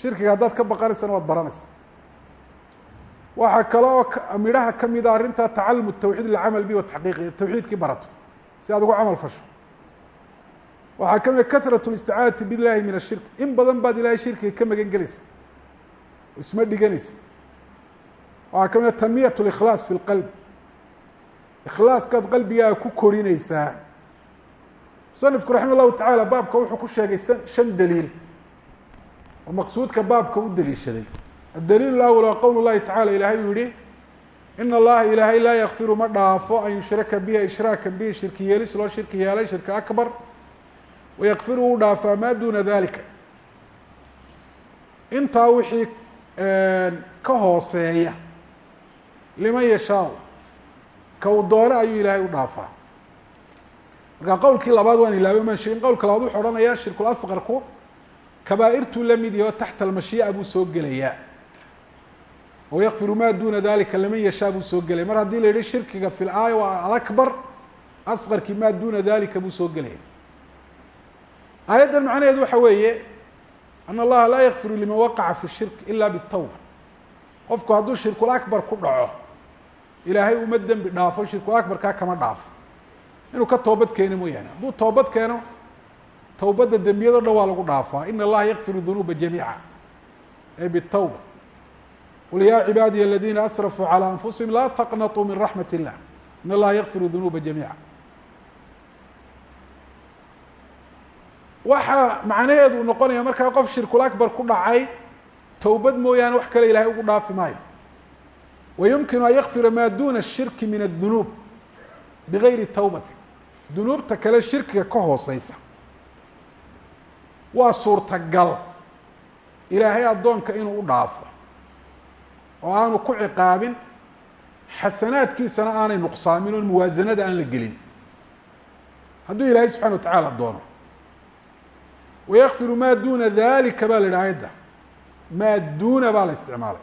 Shirkiga haddaad ka baqanaysana waad baranaysaa. Waxaa kale oo midhaha kamida arrinta tacalum tawxiid lcamal bi wataxqiiqi tawxiidkii barato. Si aad ugu camal fasho waxaa kamida kahrat listicaanati billahi min ashirk in badan baad ilahay shirkiga ka magan gelaysa oo isma dhiganaysa waxaa kamida tanmiyat likhlaas fi lqalb ikhlaaskaad qalbigaaga ku korinaysaa musanifku raxima llahu tacaala baabka wuxuu ku sheegay shan daliil oo maqsuudka baabka u daliishaday adaliil اأwl waa qowl الlahi tacala ilahay uu yihi in اllaha ilaahay laa yakfiru ma dhaafo an yushraka biha ishraaka bihi shirki yeelis loo shirki yeelay shirka akbar wayakfiru uu dhaafaa maa duna dalika intaa wixii ka hooseeya liman yashaa ka uu doono ayuu ilaahay u dhaafaa marka qowlkii labaad waan ilaabay maan sheegin qowlka labaad wuxuu odhanaya shirkul asqarku kabaairtuu la mid yaho taxta almashii'a buu soo gelayaa oo yakfiru maa duna dalika laman yashaa buu soo gelaya mar haddii la yihi shirkiga fi laaya waa alakbar asqarkii maa duna dalika buu soo gelaya aayaddan macnaheedu waxa weeye an allaha laa yakfiru liman waqaca fi shirk ila bitawba. Qofku hadduu shirkul akbar ku dhaco ilaahay uma dembi dhaafo shirkul akbarkaa kama dhaafo. Inuu ka toobad keeno mooyaane. Hadduu toobad keeno towbadda dembiyado dhan waa lagu dhaafaa. In allaha yakfiru dunuuba jamiica. Ay bitawba. Qul yaa cibaadiya aladina asrafuu calى anfusihim laa taqnaطuu min raxmat illah in allaha yakfiru dunuuba jamiica waxaa macnaheedu noqonaya markaa qof shirkul akbar ku dhacay towbad mooyaane wax kale ilaahay ugu dhaafi maayo. Wa yumkinu an yakfira maa duna ashirki min adunuub bigayri tawbati. Dunuubta kale shirkiga ka hooseysa waa suurtagal ilaahay addoonka inuu u dhaafo. Oo aanu ku ciqaabin xasanaadkiisana aanay nuqsaamin oon muwaasanada aan la gelin. Hadduu ilaahay subxana wa tacaala doono wayakfiru maa duna dalika baa la yidhi ayadda maa duuna baa la isticmaalay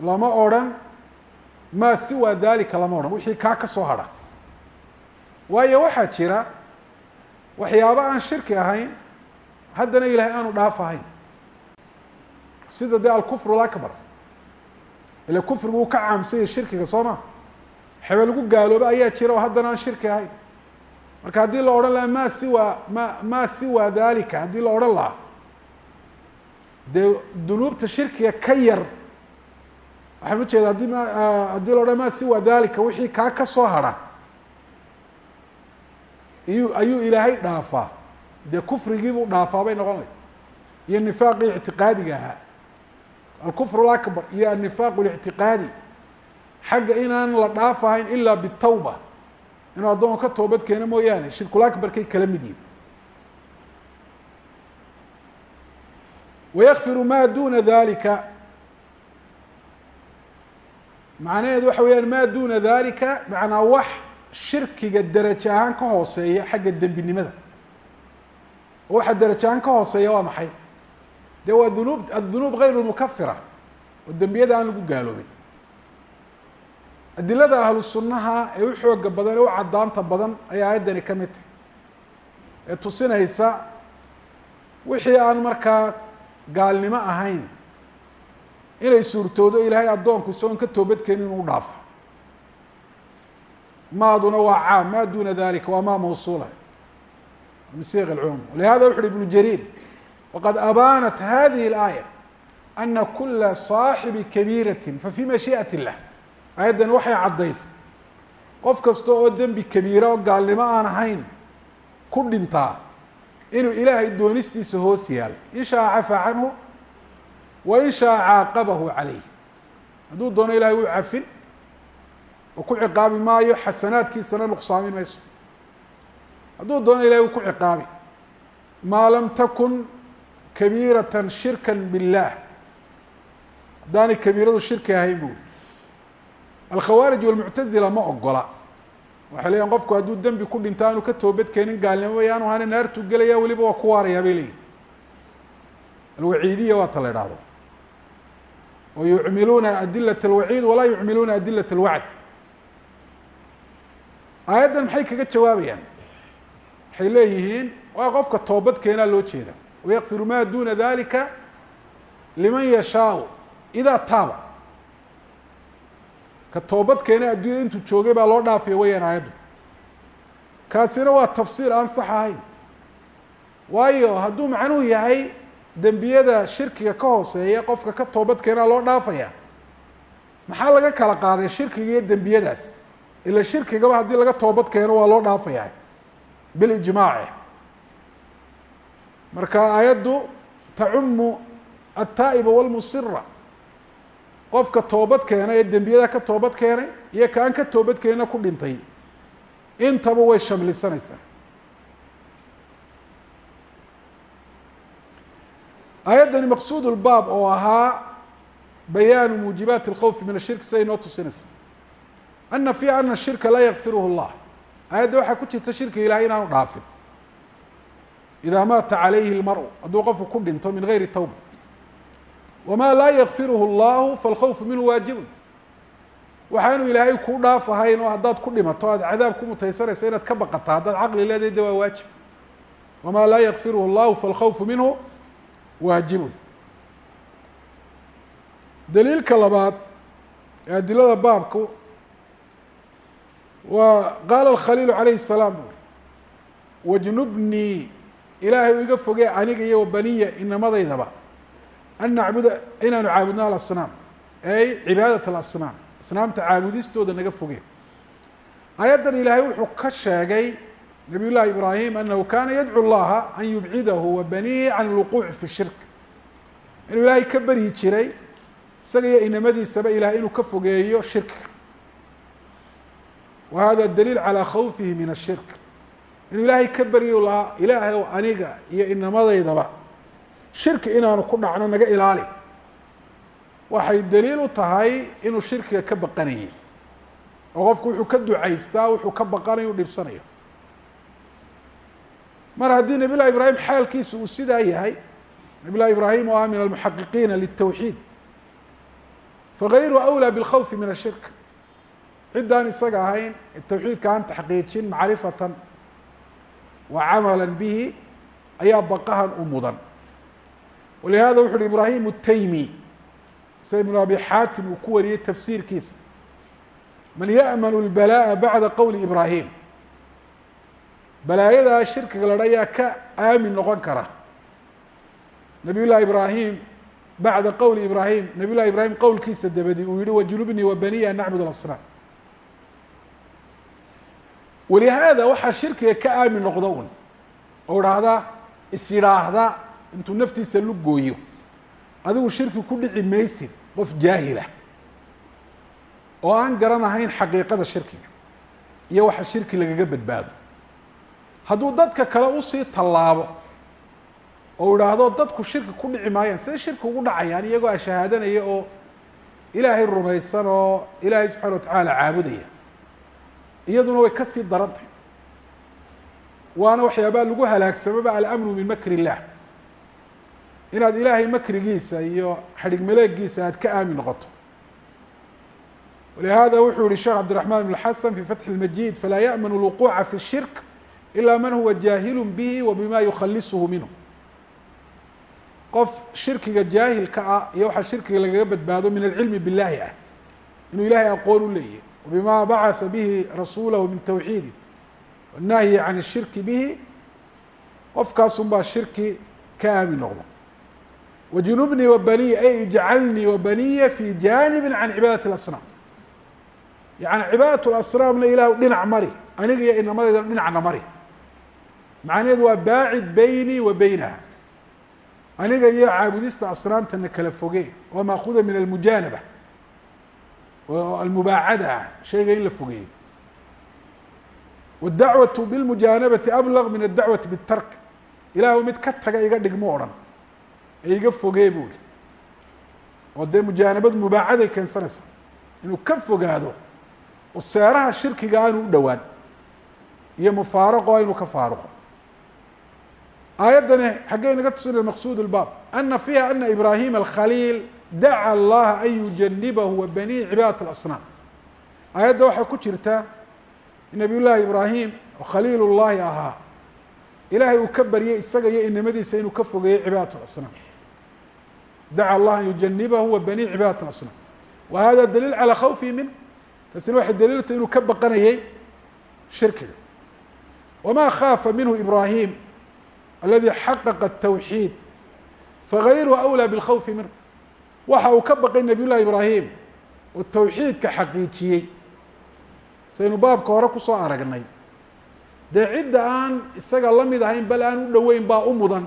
lama odrhan maa siwa dalika lama odhan wixii kaa ka soo hadha waayo waxaa jira waxyaabo aan shirki ahayn haddana ilahay aanu dhaaf ahayn sida dee alkufr اlakbar ile kufrigu uu ka caamsanya shirkiga soo ma xebe lagu gaalooba ayaa jira oo haddana aan shirki ahayn marka haddii la odhan lahaa ma siwa ma ma siwa dalika haddii la odhan lahaa dee dunuubta shirkiga ka yar waxaan ujeeda haddii ma haddii la odhan ma siwa dalika wixii kaa ka soo hadha iyuu ayuu ilaahay dhaafaa. Dee kufrigiibuu dhaafaa bay noqon layd iyo nifaaqii ictiqaadiga ahaa. Alkufr اakbar iyo annifaaq اlictiqaadi xagga inaan la dhaafahayn ila bitawba inuu addoonka ka toobad keeno mooyaane shirkulakbarkay kala mid yihiin wayakfiru ma duna dalika macnaheedu waxa weyaan ma duna dalika macnaa wax shirkiga derajo ahaan ka hooseeya xagga dembinimada. Oo waxa derajo ahaan ka hooseeya waa maxay? De waa dunuub adunuub gayr lmukafira oo dembiyada aan lagu gaaloobin adilada ahlu sunnaha ee u xooga badan ee u cadaanta badan ayaa aayaddani ka mid tahy ee tusinaysa wixii aan markaa gaalnimo ahayn inay suurtoodo ilaahay addoonku isagoon ka toobadkeenin inuu dhaafo maaduna waa caam ma duna dalika waa ma mawsuula min siiq اlcumum lihada wuxu uhi ibnu jariir wqad abaanat hadihi اlaaya ana kula صaaxibi kabiirati fafi mashiiئat اllah aayaddani waxay caddaysay. Qof kasta oo dembi kabiira oo gaalnimo aan ahayn ku dhintaa inuu ilaahay doonistiisa hoos yaalo in shaaa cafaa canhu wa in shaaa caaqabahu calayh hadduu doono ilahay wuu cafin oo ku ciqaabi maayo xasanaadkiisana nuqsaamin mayso. Hadduu doono ilahay wuu ku ciqaabi maa lam takun kabiirata shirka biاllah haddaanay kabiiradu shirki ahayn buuri alkhawaarij walmuctazila ma ogola waxay leeyihiin qofku hadduu dembi ku dhinto aanu ka toobad keenin gaalnimo yaanu hana naartuu gelaya weliba waa ku waarayaa bay leeyihiin alwaciidiya waa ta la idhaahdo oo yucmiluuna adilat alwaciid walaa yucmiluuna adilat alwacd. Aayaddan maxay kaga jawaabayaan? Waxay leeyihiin waa qofka toobad keenaa loo jeeda. Wayakfiru ma duna dalika liman yashaau idaa taaba ka toobad keena adduunyada intuu joogay baa loo dhaafaya weyaan aayaddu kaasina waa tafsiir aan sax ahayn. Waayo hadduu macnuhu yahay dembiyada shirkiga ka hooseeya qofka ka toobad keenaa loo dhaafaya maxaa laga kala qaaday shirkiga iyo dembiyadaas? Ila shirkigaba haddii laga toobad keeno waa loo dhaafaya. Bilijmaaci marka aayaddu tacumu altaa'iba walmusira qofka toobad keena ee dembiyada ka toobad keenay iyo kaan ka toobad keenina ku dhintay intaba way shamlisanaysaa aayaddani maqsuud lbaab oo ahaa bayaanu muujibaat اlkhawfi min ashirk siday noo tusinaysa ana fiiha ana shirka laa yakfiruhu اllah aayadda waxaa ku jirta shirkiga ilahay inaanu dhaafin idaa maata calayhi اlmarءu hadduu qofku ku dhinto min gayri tawba wamaa laa yakfiruhu allahu falkhawfu minhu waajibun waxaanu ilaahay kuu dhaafahayn oo haddaad ku dhimato aada cadaab ku mutaysanaysa inaad ka baqata haddaad caqli leedahay de waa waajib wamaa laa yakfiruhu allahu falkhawfu minhu waajibun daliilka labaad ee adilada baabku waa qaala alkhaliilu calayhi salaam wajnubnii ilaahay u iga fogee aniga iyo wabaniya inamadaydaba an nacbuda inaanu caabudno alasnaam ay cibaadat alasnaam asnaamta caabudistooda naga fogeen aayaddan ilaahay wuxuu ka sheegay nabiy llahi ibraahim anahu kana yadcu llaha an yubcidahu wa banihi can lwuquuci fi shirk inuu ilaahay ka beryi jiray isaga iyo inamadiisaba ilahay inuu ka fogeeyo shirkiga wa hada daliil calى khawfihi min ashirk inuu ilaahay ka beryi lahaa ilaahay aniga iyo inamadaydaba shirki inaanu ku dhacno naga ilaali. Waxay daliil u tahay inuu shirkiga ka baqanayay oo qofku wuxuu ka ducaystaa wuxuu ka baqanayo u dhibsanayo. Mar haddii nabiy llahi ibraahim xaalkiisu uu sidaa yahay nabiy llahi ibraahim oo ah min almuxaqiqiina litawxiid fagayru awlaa bilkhawfi min ashirk ciddaan isaga ahayn tawxiidka aan taxqiijin macrifatan wa camala bihi ayaa baqahan u mudan walihada wuxu uhi ibraahim الtaymi sida ibnu abi xaatim uu ku wariyey tafsiirkiisa man ya'manu اlbalaaءa bacda qowli ibraahim balaayadaa shirkiga ladha ayaa ka aamin noqon kara nabiy llahi ibraahim bacda qowli ibraahim nabiy llahi ibraahim qowlkiisa dabadi uu yihi wajnubnii wa baniya an nacbud alasnaam walihaada waxaa shirkiga ka aamin noqdo un oo idhaahda is yidhaahda intuu naftiisa lu gooyo adigu shirki ku dhici maysid qof jaahila oo aan garanahayn xaqiiqada shirkiga iyo waxa shirki lagaga badbaado. Hadduu dadka kale u sii tallaabo oo idhaahdo dadku shirki ku dhici maayaan siday shirki ugu dhacayaan iyagoo ashahaadanaya oo ilaahay rumaysan oo ilaahay subxana watacaala caabudaya iyaduna way ka sii daran tahay waana waxyaabaa lagu halaagsamaba alamnu min makr illah inaad ilaahay makrigiisa iyo xadhig maleegiisa aad ka aamin noqoto walihada wuxuu yihi sheekh cabdiraحman بn xasan fi fatxi اlmajid falaa yaأmn اlwuquuca fi الshirk ila man huwa jaahilu bihi wa bima yukhalisuhu minhu qof shirkiga jaahilka ah iyo waxaa shirkiga lagaga badbaado min alcilmi biاllahi ah inuu ilahay aqoon u leeyahy wbima bacaثa bihi rasuulahu min tawxiidi wالnahyi can الshirki bihi qofkaasun baa shirki ka aamin noqda wajunubnii wabaniya ay ijcalnii wabaniya fi janibi can cibaadati اlasnaam yani cibaadat lasnaamna ilah dhinac mari aniga iyo inamadeyda dhinacna mari macnaheedu waa baacid beynii wa beynaha aniga iyo caabudista asnaamtana kala foge waa maakuda min almujaanaba oo almubaacada ah shayga in la fogeeyo wاdacwaةu bilmujaanabati ablaq min adacwati bاtark ilahu mid ka taga iga dhig mu odhan ee iga fogee bu i oo dee mujaanabadu mubaacaday keensanaysa inuu ka fogaado oo seeraha shirkiga aanu u dhowaan iyo mufaaraqo inuu ka faaruqo aayaddani xaggey naga tusinaya maqsuud اlbaab ana fiiha ana ibrahima alkhaliil daca allaha an yujanibahu wa banihi cibaadat اlasnaam aayadda waxaa ku jirta nabiy llaahi ibraahim oo khaliil llahi ahaa ilaahay uu ka baryay isaga iyo inamadiisa inuu ka fogeeyo cibaadat اlasnaam daca allah an yujanibahu wa banihi cibaadat اlasnaam wa hada daliil calى khawfihi minh taasina waxay daliilta inuu ka baqanayey shirkiga wama khaafa minhu ibrahim aladi xaqaqa الtawxiid fagayruhu awlى bاlkhawfi minhu waxa uu ka baqay nabiy llahi ibraahim oo tawxiidka xaqiijiyey saynu baabka hore kusoo aragnay dee cidda aan isaga la mid ahayn bal aan u dhoweyn baa u mudan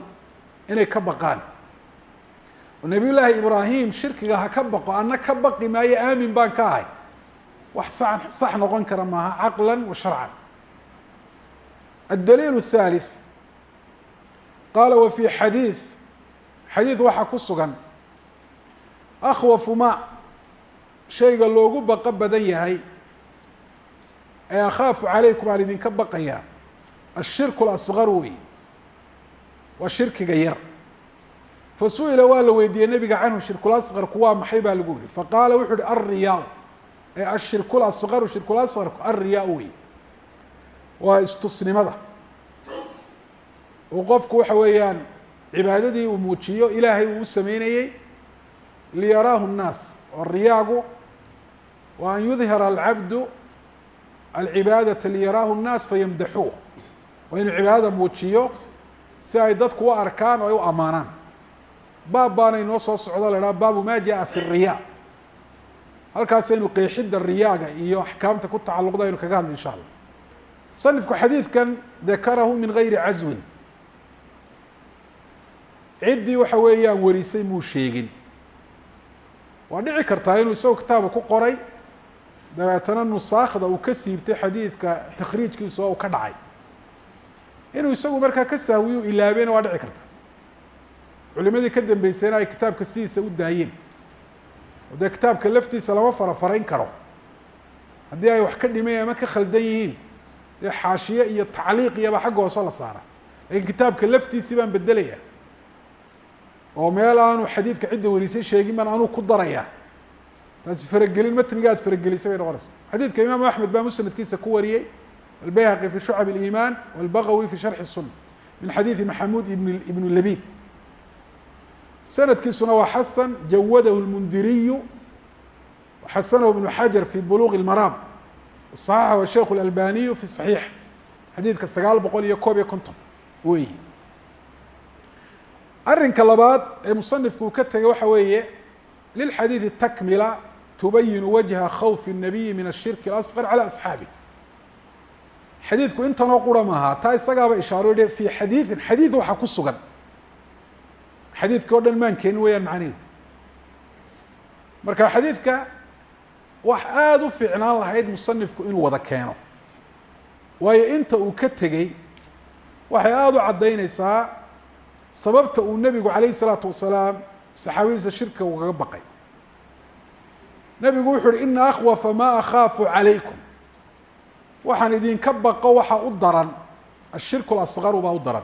inay ka baqaan oo nabiy llaahi ibraahim shirkiga ha ka baqo ana ka baqi maayo aamin baan ka ahay wax sa sax noqon kara maaha caqla wa sharcan aلdaliil الthalith qaala wa fi xadiiث xadiiث waxaa ku sugan akhwafu ma shayga loogu baqo badan yahay ee akhaafu calaykum aan idinka baqaya ashirku اlasgar wey waa shirkiga yar fasu'ila waa la weydiiyey nebiga canhu shirkulasqarku waa maxay baa lagu yihi faqaala wuxu uhi alriyaa ee ashirku lasqaru shirkulasqarku alriyaa wey waa istusnimada oo qofku waxa weeyaan cibaadadii uu muujiyo ilaahay uu u sameynayey liyaraahu الnaas oo riyaagu wa an yudhira alcabdu alcibaadaةa liyaraahu الnaas fayamdaxuuh waa inuu cibaadada muujiyo si ay dadku u arkaan oo ay u amaanaan baab baana inoo soo socdo la idhaha baabu ma jaa fi riya halkaasaynu qeexidda riyaaga iyo axkaamta ku tacalluqda aynu kaga hadli insha allah musanifku xadiidkan dakarahu min gayri caswin ciddii waxa weeyaan warisay muu sheegin. Waa dhici kartaa inuu isago kitaaba ku qoray dabeetana nusaakda uu ka siibtay xadiidka takhriijkiisu oo uu ka dhacay. Inuu isagu markaa ka saahwiyu ilaabeyna waa dhici karta culimadii ka dambeysayna ay kitaabka sidiisa u daayeen oo dee kitaabka laftiisa lama farafarayn karo haddii ay wax ka dhimayn ama ka khaldan yihiin dee xaashiye iyo tacliiq iyaba xagga hoose la saara lakiin kitaabka laftiisii baan bedelaya oo meel aanu xadiidka cidda warisay sheegin baan anuu ku daraya taasi faragelin matniga aad faragelisay bay noqonaysa xadiidka imaamu axmed baa musnadkiisa ku wariyey albayhaqi fi shucab اliimaan walbagawi fi sharxi الsuna min xadiidi maxamuud ibn ibn labid sanadkiisuna waa xasan jawadahu اlmundiriyu xasanahu ibnu xajar fi buluq اlmaraam صaxaxahu sheikh اlalbaniyu fi صaxiix xadiidka sagaal boqol iyo koob iyo konton wey arrinka labaad ee musanifku uu ka tegay waxa weeye lilxadiidi takmila tubayinu wajha khawfi الnabiyi min ashirki اlasqar calى asxaabi xadiidku intanoo qura maaha taa isagaaba ishaaro yihi fi xadiidin xadiid waxaa ku sugan xadiidka o dhan maan keenin weyaan macnihi. Marka xadiidka wax aada u fiicnaan lahayd musanifku inuu wada keeno. Waayo inta uu ka tegey waxay aada u caddaynaysaa sababta uu nebigu calayh isalaatu wasalaam saxaabadiisa shirka ugaga baqay. Nebigu wuxu uhi ina akhwafa maa akhaafu calaykum. Waxaan idinka baqo waxa u daran ashirku lasqaru baa u daran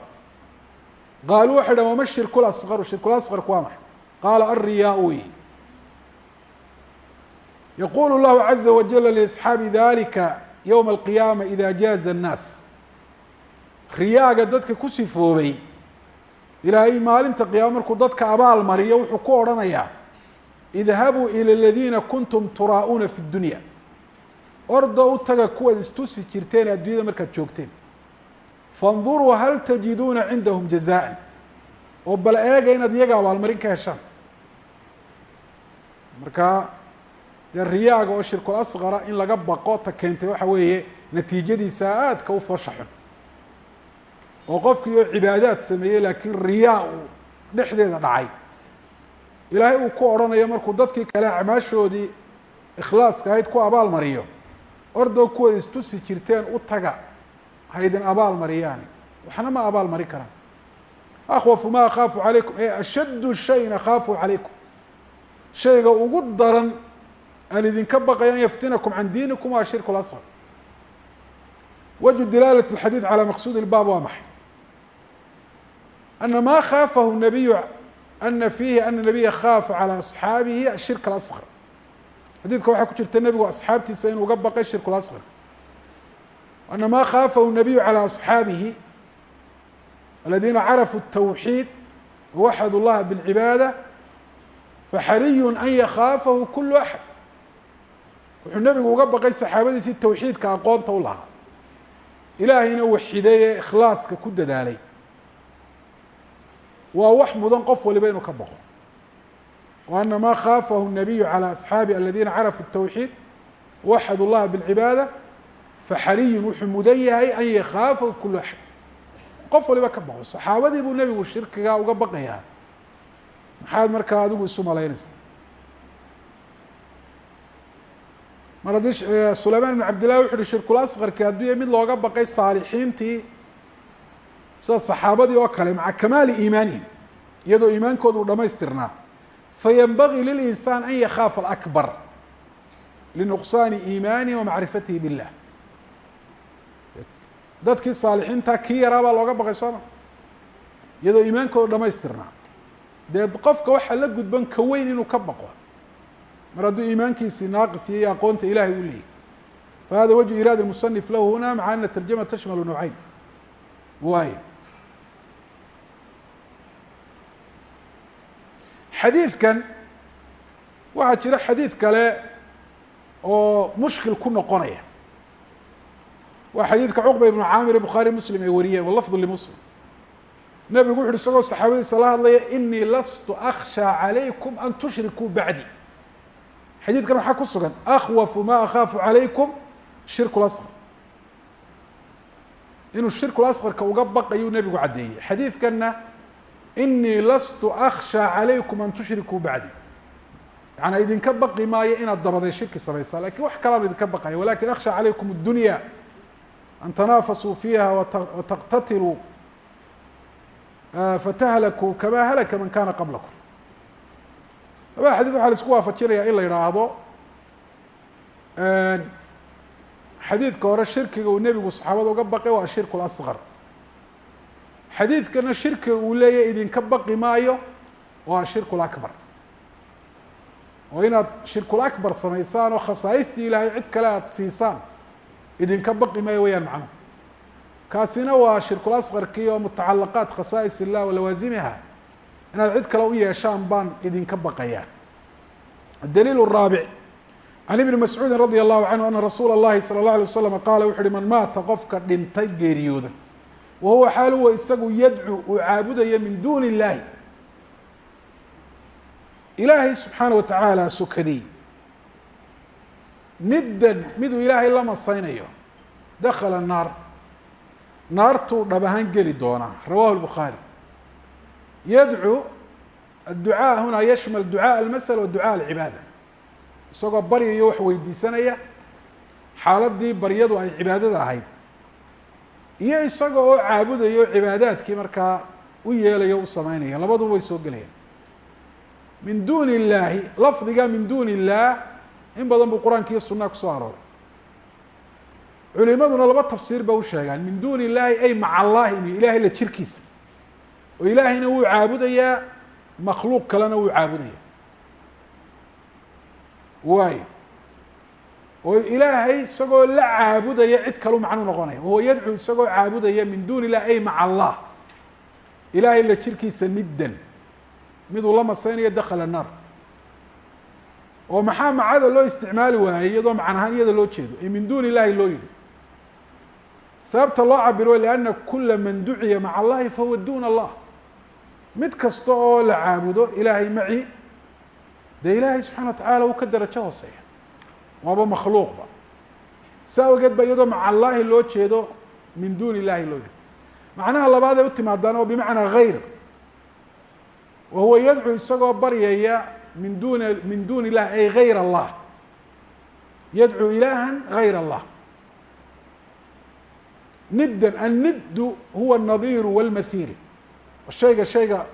qaaluu waxay dhahen wama shirku lasqaru shirkulasqarku waa maxay qaala alriyaa wey yaqulu llahu caza wajala liasxaabi dalika yowma alqiyaama ida jaaza annaas riyaaga dadka ku sifoobay ilaahay maalinta qiyaama markuu dadka abaal mariyo wuxuu ku odhanayaa idhabuu ila aladiina kuntum turaa'uuna fi dunya ordo u kuwaad istusi jirteen addunyada markaad joogteen faاnduruu hal tajiduuna cindahum jazaan? Oo bal eega inaad iyaga abaalmarin ka heshaan. Marka dee riyaaga oo shirkul asqara in laga baqo ta keentay waxa weeye natiijadiisa aadka u foosha xun oo qofkii oo cibaadaad sameeyey laakiin riyaa uu dhexdeeda dhacay. Ilaahay uu ku odhanayo markuu dadkii kale acmaashoodii ikhlaaska ahayd ku abaal mariyo ordoo kuwaad istusi jirteen u taga haydin abaal mariyaane waxna ma abaal mari karaan akhwafu ma akaafu calaykum e ashaddu shayna khaafu calaykum shayga ugu daran aan idinka baqayo an yaftinakum can diinikum waa shirku lasar wajhu dilaalat اlxadiid calaa maqsuud ilbaab waa maxay ana maa khaafahu nabiyu ana fiihi ana nabiya khaafa calaa asxaabihi ashirk alasqar xadiidka waxaa ku jirta nebigu asxaabtiisa inuu uga baqay shirku lasqar ana ma khaafahu nabiyu calى asxaabihi aladiina carafuu الtawxiid wawaxadu اllaha bاlcibaada faxariyu an yakhaafahu kulu axad wuxuu nebigu uga baqay saxaabadiisii tawxiidka aqoonta u lahaa ilaahayna waxiday ee ikhlaaska ku dadaalay waa wax mudan qof waliba inuu ka baqo wa ana ma khaafahu الnabiyu calى asxaabi aladiina carafuu الtawxiid waxadu اllaha bاlcibaada faxariyun wuxuu mudan yahay an yakhaafahu kulu axad qof waliba ka baqo. Saxaabadii buu nebigu shirkigaa uga baqayaa maxaad markaa adigu isu malaynaysa mar haddii sulaymaan ibn cabdillahi wuxu uhi shirkul asqarki yahay mid looga baqay saalixiintii sida saxaabadii oo kale maca kamaali iimaanihim iyadoo iimaankooda uu dhamaystirnaa fayanbagii lilinsaan an yakhaafa alakbar linuqsaani iimaanihi wa macrifatihi billah dadkii saalixiinta kii yaraa baa looga baqay sooma. Iyadoo iimaankooda dhamaystirnaa dee qofka waxaa la gudban ka weyn inuu ka baqo. Mar hadduu iimaankiisii naaqis iyo aqoonta ilahay uu leeyay. Fahada wajhu iraadi musanif lahu huna maca ana tarjama tashmalu nowceyn waay xadiidkan waxaa jira xadiid kale oo mushkil ku noqonaya waa xadiidka cuqba ibnu caamir ee bukhaari muslim ay wariyeen walafdu limuslim. Nebigu wuxu uhi isagoo saxaabadiisa la hadlaya inii lastu akhshaa calaykum an tushrikuu bacdi. Xadiidkan waxaa ku sugan akhwafu ma akhaafu calaykum shirku lasqar inuu shirkul asqarka uga baqayuu nebigu caddeeyey. Xadiidkanna inii lastu akhshaa calaykum an tushrikuu bacdi. Yaعnaa idinka baqi maayo inaad dabaday shirki samaysaa laakiin wax kalaan idinka baqaya walakin akhshaa calaykum اdunya an tanaafasuu fiiha wataqtatiluu fatahlakuu kama halaka man kana qablakum labada xadid waxaa la isku waafajinaya in la yidhaahdo xadiidka hore shirkiga uu nebigu saxaabada uga baqay waa ashirku اlasqar xadiidkana shirkiga uu leeyahy idinka baqi maayo waa ashirku اlakbar oo inaad shirkul akbar samaysaan oo khasaaistii ilaahay cid kale aada siisaan idinka baqi maayo wayaan macnuhu kaasina waa shirkul asqarkii oo mutacalaqaat khasaais illah walawaasimiha inaad cid kale u yeeshaan baan idinka baqayaa adaliil الraabic can ibni mascuudi radi allahu canhu ana rasuula اllahi salى اllah alay waslam qaala wuxu uhi man maata qofka dhintay geeriyooda wa huwa xaal huwa isagu yadcu uu caabudayo min duuni اllahi ilaahay subxaana wa tacaala sokadii niddan miduu ilaahay la masaynayo dakhala naar. Naartuu dhab ahaan geli doonaa rawahu lbukhaari yadcuu adducaa huna yashmal ducaaء almasl wa ducaaء alcibaada. Isagoo baryayo wax weydiisanaya xaaladii baryadu ay cibaadada ahayd. Iyo isaga oo caabudayo cibaadaadkii markaa u yeelayo u sameynaya labaduba way soo gelayaan. Min duni illaahi lafdiga min duni illaah in badan buu qur'aanka iyo sunnaha ku soo arooray. Culimaduna laba tafsiir ba u sheegaan. Min duni illaahi ay maca allahi inu ilahay la jirkiisa. Oo ilaahayna wuu caabudayaa makhluuq kalena wuu caabudaya waayo. Oo ilaahay isagoo la caabudaya cid kalu macnuu noqonaya. Wahuwa yadcuu isagoo caabudaya min duni illah ay maca allah ilaahay la jirkiisa niddan miduu la masaynayo dakhala naar oo maxaa macada loo isticmaali waayey iyadoo macnahaan iyada loo jeedo? Ee min duni illahi loo yihi sababta loo cabiro lianna kula man duciya maca allahi fahuwa duna allah mid kasta oo la caabudo ilaahay maci dee ilaahay subxana wa tacala uu ka darajo hooseeya. Waaba makhluuqba. Saa awgeed ba iyadoo maca allahi loo jeedo min duni illahi loo yihi macnaha labaad ay u timaadaan oo bimacnaa hayr wa huwa yadcuu isagoo baryaya min duni min duni illah ay gayr allah yadcuu ilaha gayr allah niddan anniddu huwa الnadiru wاlmathiil shayga shayga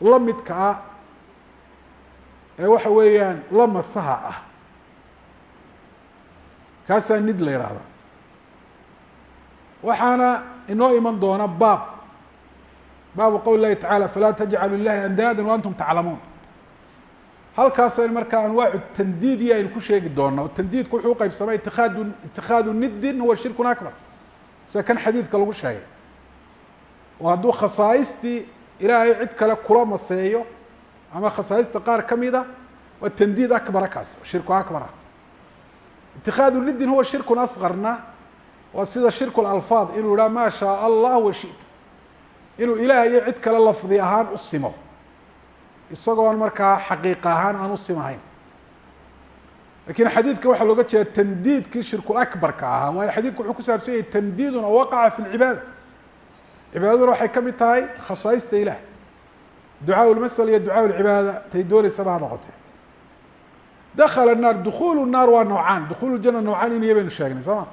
la midka ah ee waxa weeyaan la masaha ah kaasaa nid la yidhaahda waxaana inoo iman doona baab baabu qowl اlahi tacalى falaa tajcalu lilahi andaadan waantum taclamuun halkaasaynu markaa anwaacu tandiidiya aynu ku sheegi doona oo tandiidku wuxuu uqeybsamay itikaadu itikaadu nidin huwa shirkun akbar. Sida kan xadiidka lagu sheegay. Oo hadduu khasaaistii ilaahay cid kale kula maseeyo ama khasaaista qaar ka mida tandiid akbara kaas shirku akbara itikaadu nidin huwa shirkun asqarna waa sida shirku lalfaad inuu yihaha maa shaa allah wa shita. Inuu ilaah iyo cid kale lafdi ahaan u simo isagoon markaa xaqiiqa ahaan aan u simahayn. Lakin xadiidka waxaa looga jeeda tandiidkii shirkulakbarka ahaa waayo xadidku wuxuu ku saabsan yahay tandiidun oo waqaca fi lcibaada cibaadaduna waxay ka mid tahay khasaaista ilah ducaa lmasl iyo ducaa lcibaada tay dooneysaba ha noqotee. Dakala naar dukulu naar waa noocaan dukulu ljana noocaan inu ya baynu sheegnay soo ma?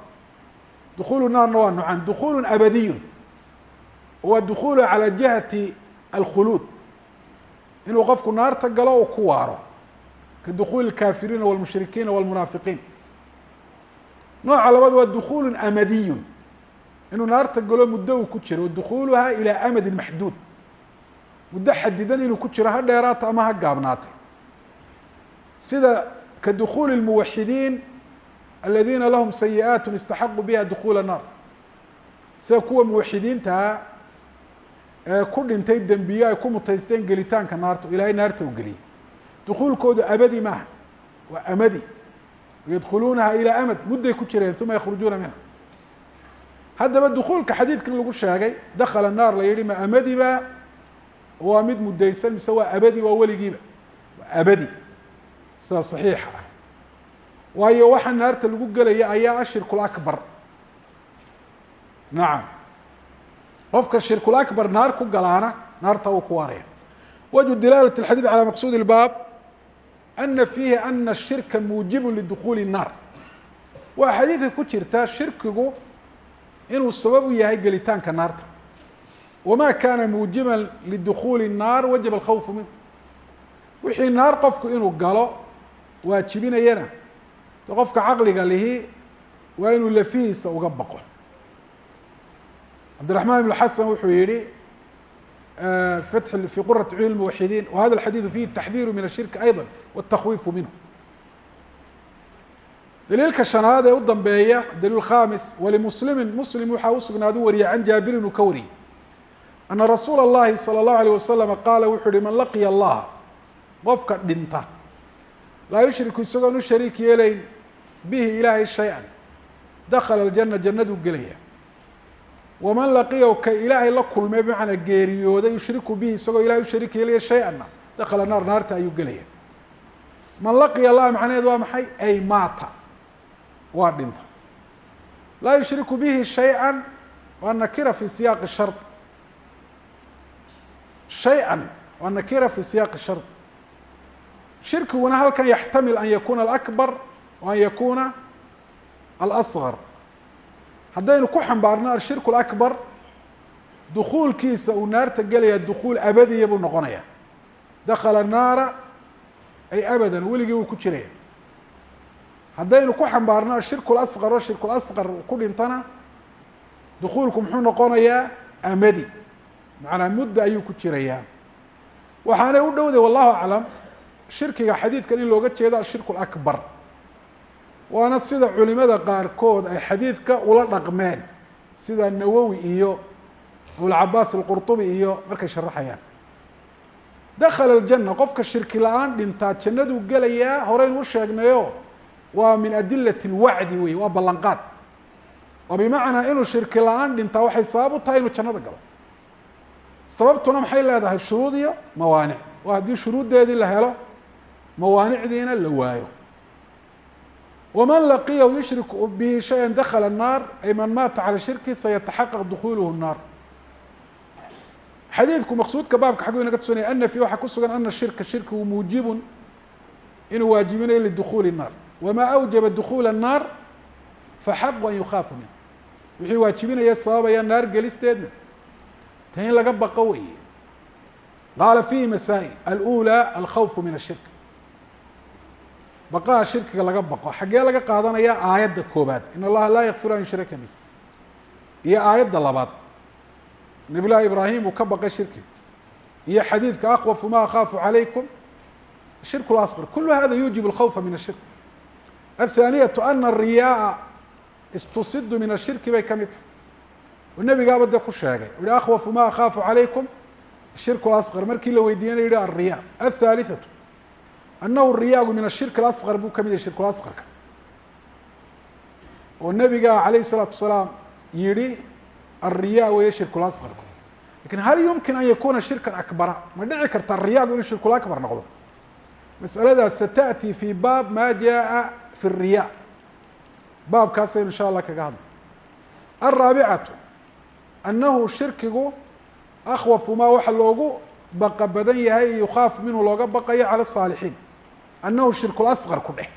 Dukulu naarna waa noocaan dukulu abadiyun. Waa dukulu calى jihati alkhuluud inuu qofku naarta galo uu ku waaro ka dukuli اkaafiriina wاlmushrikiina wاlmunaafiqiin nooca labaad waa dukulu amadiyun inuu naarta galo muddo uu ku jiro dukuluha ilى amadi maxduud muddo xadidan inuu ku jiro ha dheeraata ama ha gaabnaatay sida ka dukuli اlmuwaxidiin aladiina lahum sayi'aat istaxaqu biha dukula الnaar sida kuwa muwaxidiintaa ee ku dhintay dembiye ay ku mutaysteen gelitaanka naarta ilaahay naarta u geliyey dukuulkoodu abadi maaha. Waa amadi. Yadkuluunaha ilaa amad mudday ku jireen uma yakhrujuuna minha haddaba dukuulka xadiidkan lagu sheegay dakala naar la yihi ma amadiba waa mid muddaysan mise waa abadi waa weligiiba. Waa abadi. Sida saxiixa ah. Waayo waxa naarta lagu gelaya ayaa ashirkul akbar. Nacam qofka shirkul akbar naar ku galaana naarta uu ku waaraya wجه dilaalة الxadيث عalى maqsud الbاb أna fiihi أna الshirka muujibu lidukuli الnaar waa xadiidka ku jirta shirkigu inuu sabab u yahay gelitaanka naarta wma kana muujiba lidukuli الnaar wajب الkhawfu minh wixii naar qofku inuu galo waajibinayana de qofka caqliga lihi waa inuu lafihiisa uga baqo cabdiرaحman بن xasan wuxuu yihi فتح في qرة عyون الموحدين وhذا الحdيث فيه التحذير من الشhirك أيضا والتخويف minه dليilka شhaنaad ee u dambeeya dليل خامس ولمسلم مسلم waxaa usugnaadu wariya عن jaaبirin uu ka wariyey أن رasuuل اللhi صلى الله عليه وسلم qاala wuxuu uhi maن لaqya الlaha qofka dhinta laa yushriku isagoon u shariik yeelayn bihi ilaahay شhayئa dakla الجنة jannaduu gelaya waman laqiyaw ka ilaahay la kulmay bimacnaa geeriyooday yushriku bihi isagoo ilahay u shariik yeelaya shay-anna dakala naar naarta ayuu gelaya man laqiya allah macnaheed waa maxay? Ay maata waa dhinta. Laa yushriku bihi shayئa waa nakira fi siyaaqi shard shay-an waa nakira fi siyaaqi shard shirkiguna halkan yaxtamil an yakuna alakbar wa an alasgar haddaynu ku xambaarno ashirku alakbar dukuulkiisa uu naarta gelaya dukuul abadiya buu noqonaya dakala naara ay abadan weligii wuu ku jiraya. Haddaynu ku xambaarno ashirku lasqar oo shirku lasqar ku dhintana dukuulku muxuu noqonayaa amadi. Macnaa mudda ayuu ku jirayaa. Waxaanay u dhowday wallahu aclam shirkiga xadiidkan in looga jeedo ashirku alakbar waana sida culimada qaarkood ay xadiidka ula dhaqmeen sida nawowi iyo abulcabaas alqurطubi iyo markay sharaxayaan dakala اljana qofka shirki la-aan dhintaa jannaduu gelayaa horeynu u sheegnayo waa min adilati اlwacdi wey waa ballanqaad oo bimacnaa inuu shirki la-aan dhintaa waxay sabab u tahay inuu jannada galo sababtuna maxay leedahay shuruud iyo mawaanic waa haddii shuruuddeedii la helo mawaanicdiina la waayo waman laqiyahu yushriku bihi shaya dakala الnaar ay man maata calى shirki sayataxaqaq dukuluhu الnaar xadiidku maqsuudka baabka xaguu inaga tusanaya ana fi waxaa ku sugan ana shirka shirkigu muujibun inuu waajibinayo lidukuli الnaar wama awjaba dukula الnaar faxaqu an yukhaafa minh wixii waajibinaya sababaya naar gelisteedna ta in laga baqo weeye qaala fihi masaa'il alأulى alkhawfu min الshirk baqaha shirkiga laga baqo xaggee laga qaadanaya aayadda koobaad. In allaha laa yakfiru an yushraka bih. Iyo aayadda labaad. Nabiy llahi ibraahim uu ka baqay shirkiga iyo xadiidka akhwafu ma akhaafu calaykum. Shirku lasqar kulu hada yuujib alkhawfa min ashirk athaaniyatu ana ariyaaa istusidu min ashirki bay ka mid tahy oo nebigaaba de ku sheegay. U yihi akhwafu ma akhaafu calaykum. Shirku lasqar markii la weydiiyana yihi alriya anahu riyaagu min ashirk alasqar buu ka mid yahay shirkulasqarka oo nebiga calayh isalaatu wasalaam yihi alriya weeye shirkulasqarku lakin hal yumkin an yakuna shirkan akbara ma dhici karta riyaagu inuu shirkulakbar noqdo masaladaas sata'ti fi baab ma jaءa fi الriya baabkaasaynu insha allah kaga hadla alraabicatu annahu shirkigu akhwafu maa waxa loogu baqa badan yahay yukhaaf minhu looga baqayo cala الsaalixiin annahu shirkulasqar ku dheh.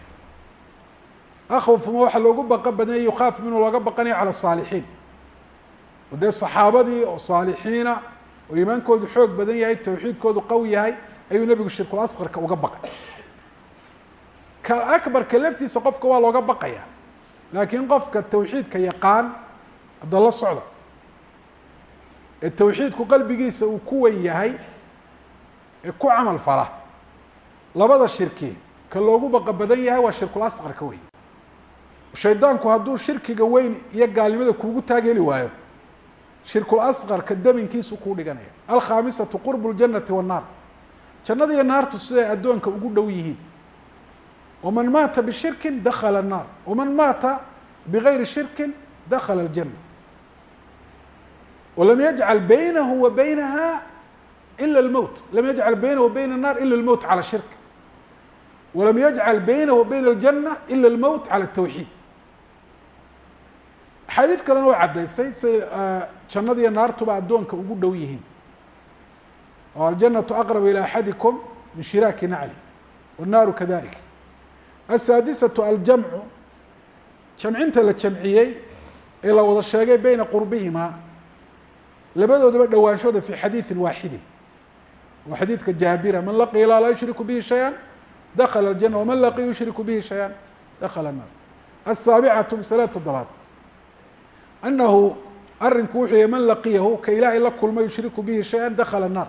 Akhwafu maa waxa loogu baqa badan yahay yukhaaf minhu looga baqanayo cala الsaalixiin oo dee saxaabadii oo saalixiina oo iimaankoodu xoog badan yahay tawxiidkoodu qawi yahay ayuu nebigu shirkulasqarka uga baqay. Ka akbarka laftiisa qofka waa looga baqaya laakiin qofka tawxiidka yaqaan hadda la socda ee tawxiidku qalbigiisa uu ku wen yahay ee ku camal fala labada shirki ka loogu baqa badan yahay waa shirkul asqarka wey shaydaanku hadduu shirkiga weyn iyo gaalnimada kuugu taag heli waayo shirkul asqarka daminkiisu kuu dhiganaya. Alkhaamisatu qurbu ljanati wannaar jannada iyo naartu siday addoonka ugu dhow yihiin. Waman maata bishirkin dakhala annaar. Waman maata bigayri shirkin dakhala aljanna. Walam yajcal baynahu wa baynaha ila almowt lam yajcal baynahu wa bayna annaar ila almowt cala shirk walam yajcal baynahu wa bayna aljanna ila almowt cala atawxiid axaadiid kalena oo caddaysay say eh, jannada iyo naartuba addoonka ugu dhow yihiin. Oo aljanatu aqrabu ilaa axadikum min shiraaki nacli wannaaru kadalik. Asaadisatu aljamcu jamcinta la jamciyey ee la wada sheegay beyna qurbihimaa labadoodaba dhowaanshooda fii xadiidin waaxidin oo xadiidka jaabira man laqiya laa laa yushriku bihi shay-an dakla اljana waman laqiya yushriku bihi shayئa dakla الnaar asaabicatu masalada toddobaad anahu arinku wuxuu yahy man laqiyahu ka ilaahay la kulma yushriku bihi shayئa dakla الnaar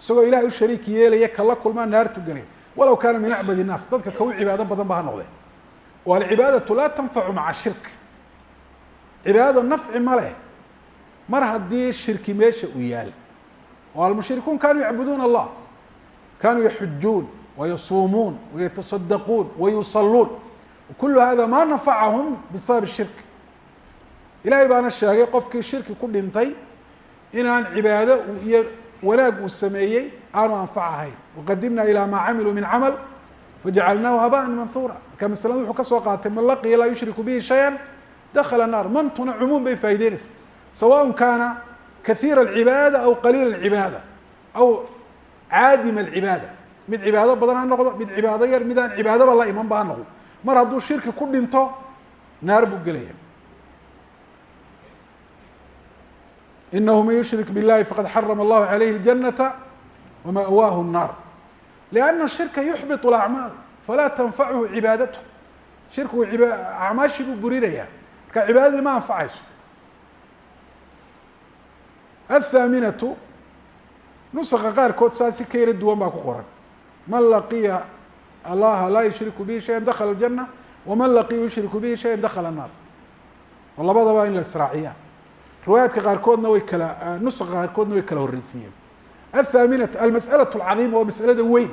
isagoo ilahay u shariik yeelaya kala kulmaa naartu gelay walow kaana min acbad الnaas dadka ka u cibaado badan ba ha noqdee o alcibaadaةu laa tanfacu maca shirk cibaadada nafci ma leh mar haddii shirki meesha uu yaal oo almushrikuun kanuu yacbuduuna allah kanuu yaxujuun wayasuumuun wayataصadaquun wayusaluun kulu hada ma nafacahum bisabab shirk ilahay baana sheegay qofkii shirki ku dhintay inaan cibaado iyo wanaag uu sameeyey aanu anfac ahayn waqadimna ilaa maa camiluu min camal fajacalnaahu habaan manhuura marka maslada wuxuu ka soo qaatay man laqiya laa yushriku bihi shaya dakla naar mantuna cumuum bay faa'ideynaysa sawaء kaana kahiira اlcibaada aw qaliila اlcibaada aw caadima اlcibaada mid cibaado badan ha noqdo mid cibaado yar mid aan cibaadaba la iman ba ha noqdo mar hadduu shirki ku dhinto naar buu gelaya inahu man yushrik biاllahi faqad xarama allahu عalayhi اljanata wama'waahu الnaar lianna shirka yuxbit اlacmaal falaa tanfachu cibaadatu shirkigu acmaashii buu burinaya marka cibaadadii ma anfacayso athaaminatu nusqa qaarkood saa si ka yara duwan baa ku qoran man laqiya allaha laa yushriku bihi shaya dakla اljana waman laqiya yushriku bihi shaya dakla الnaar oo labadaba in la israaciya riwaayaadka qaarkoodna way kala nuska qaarkoodna way kala horreysiiyeen athaaminatu almasأlaة اlcadiima waa masalada weyn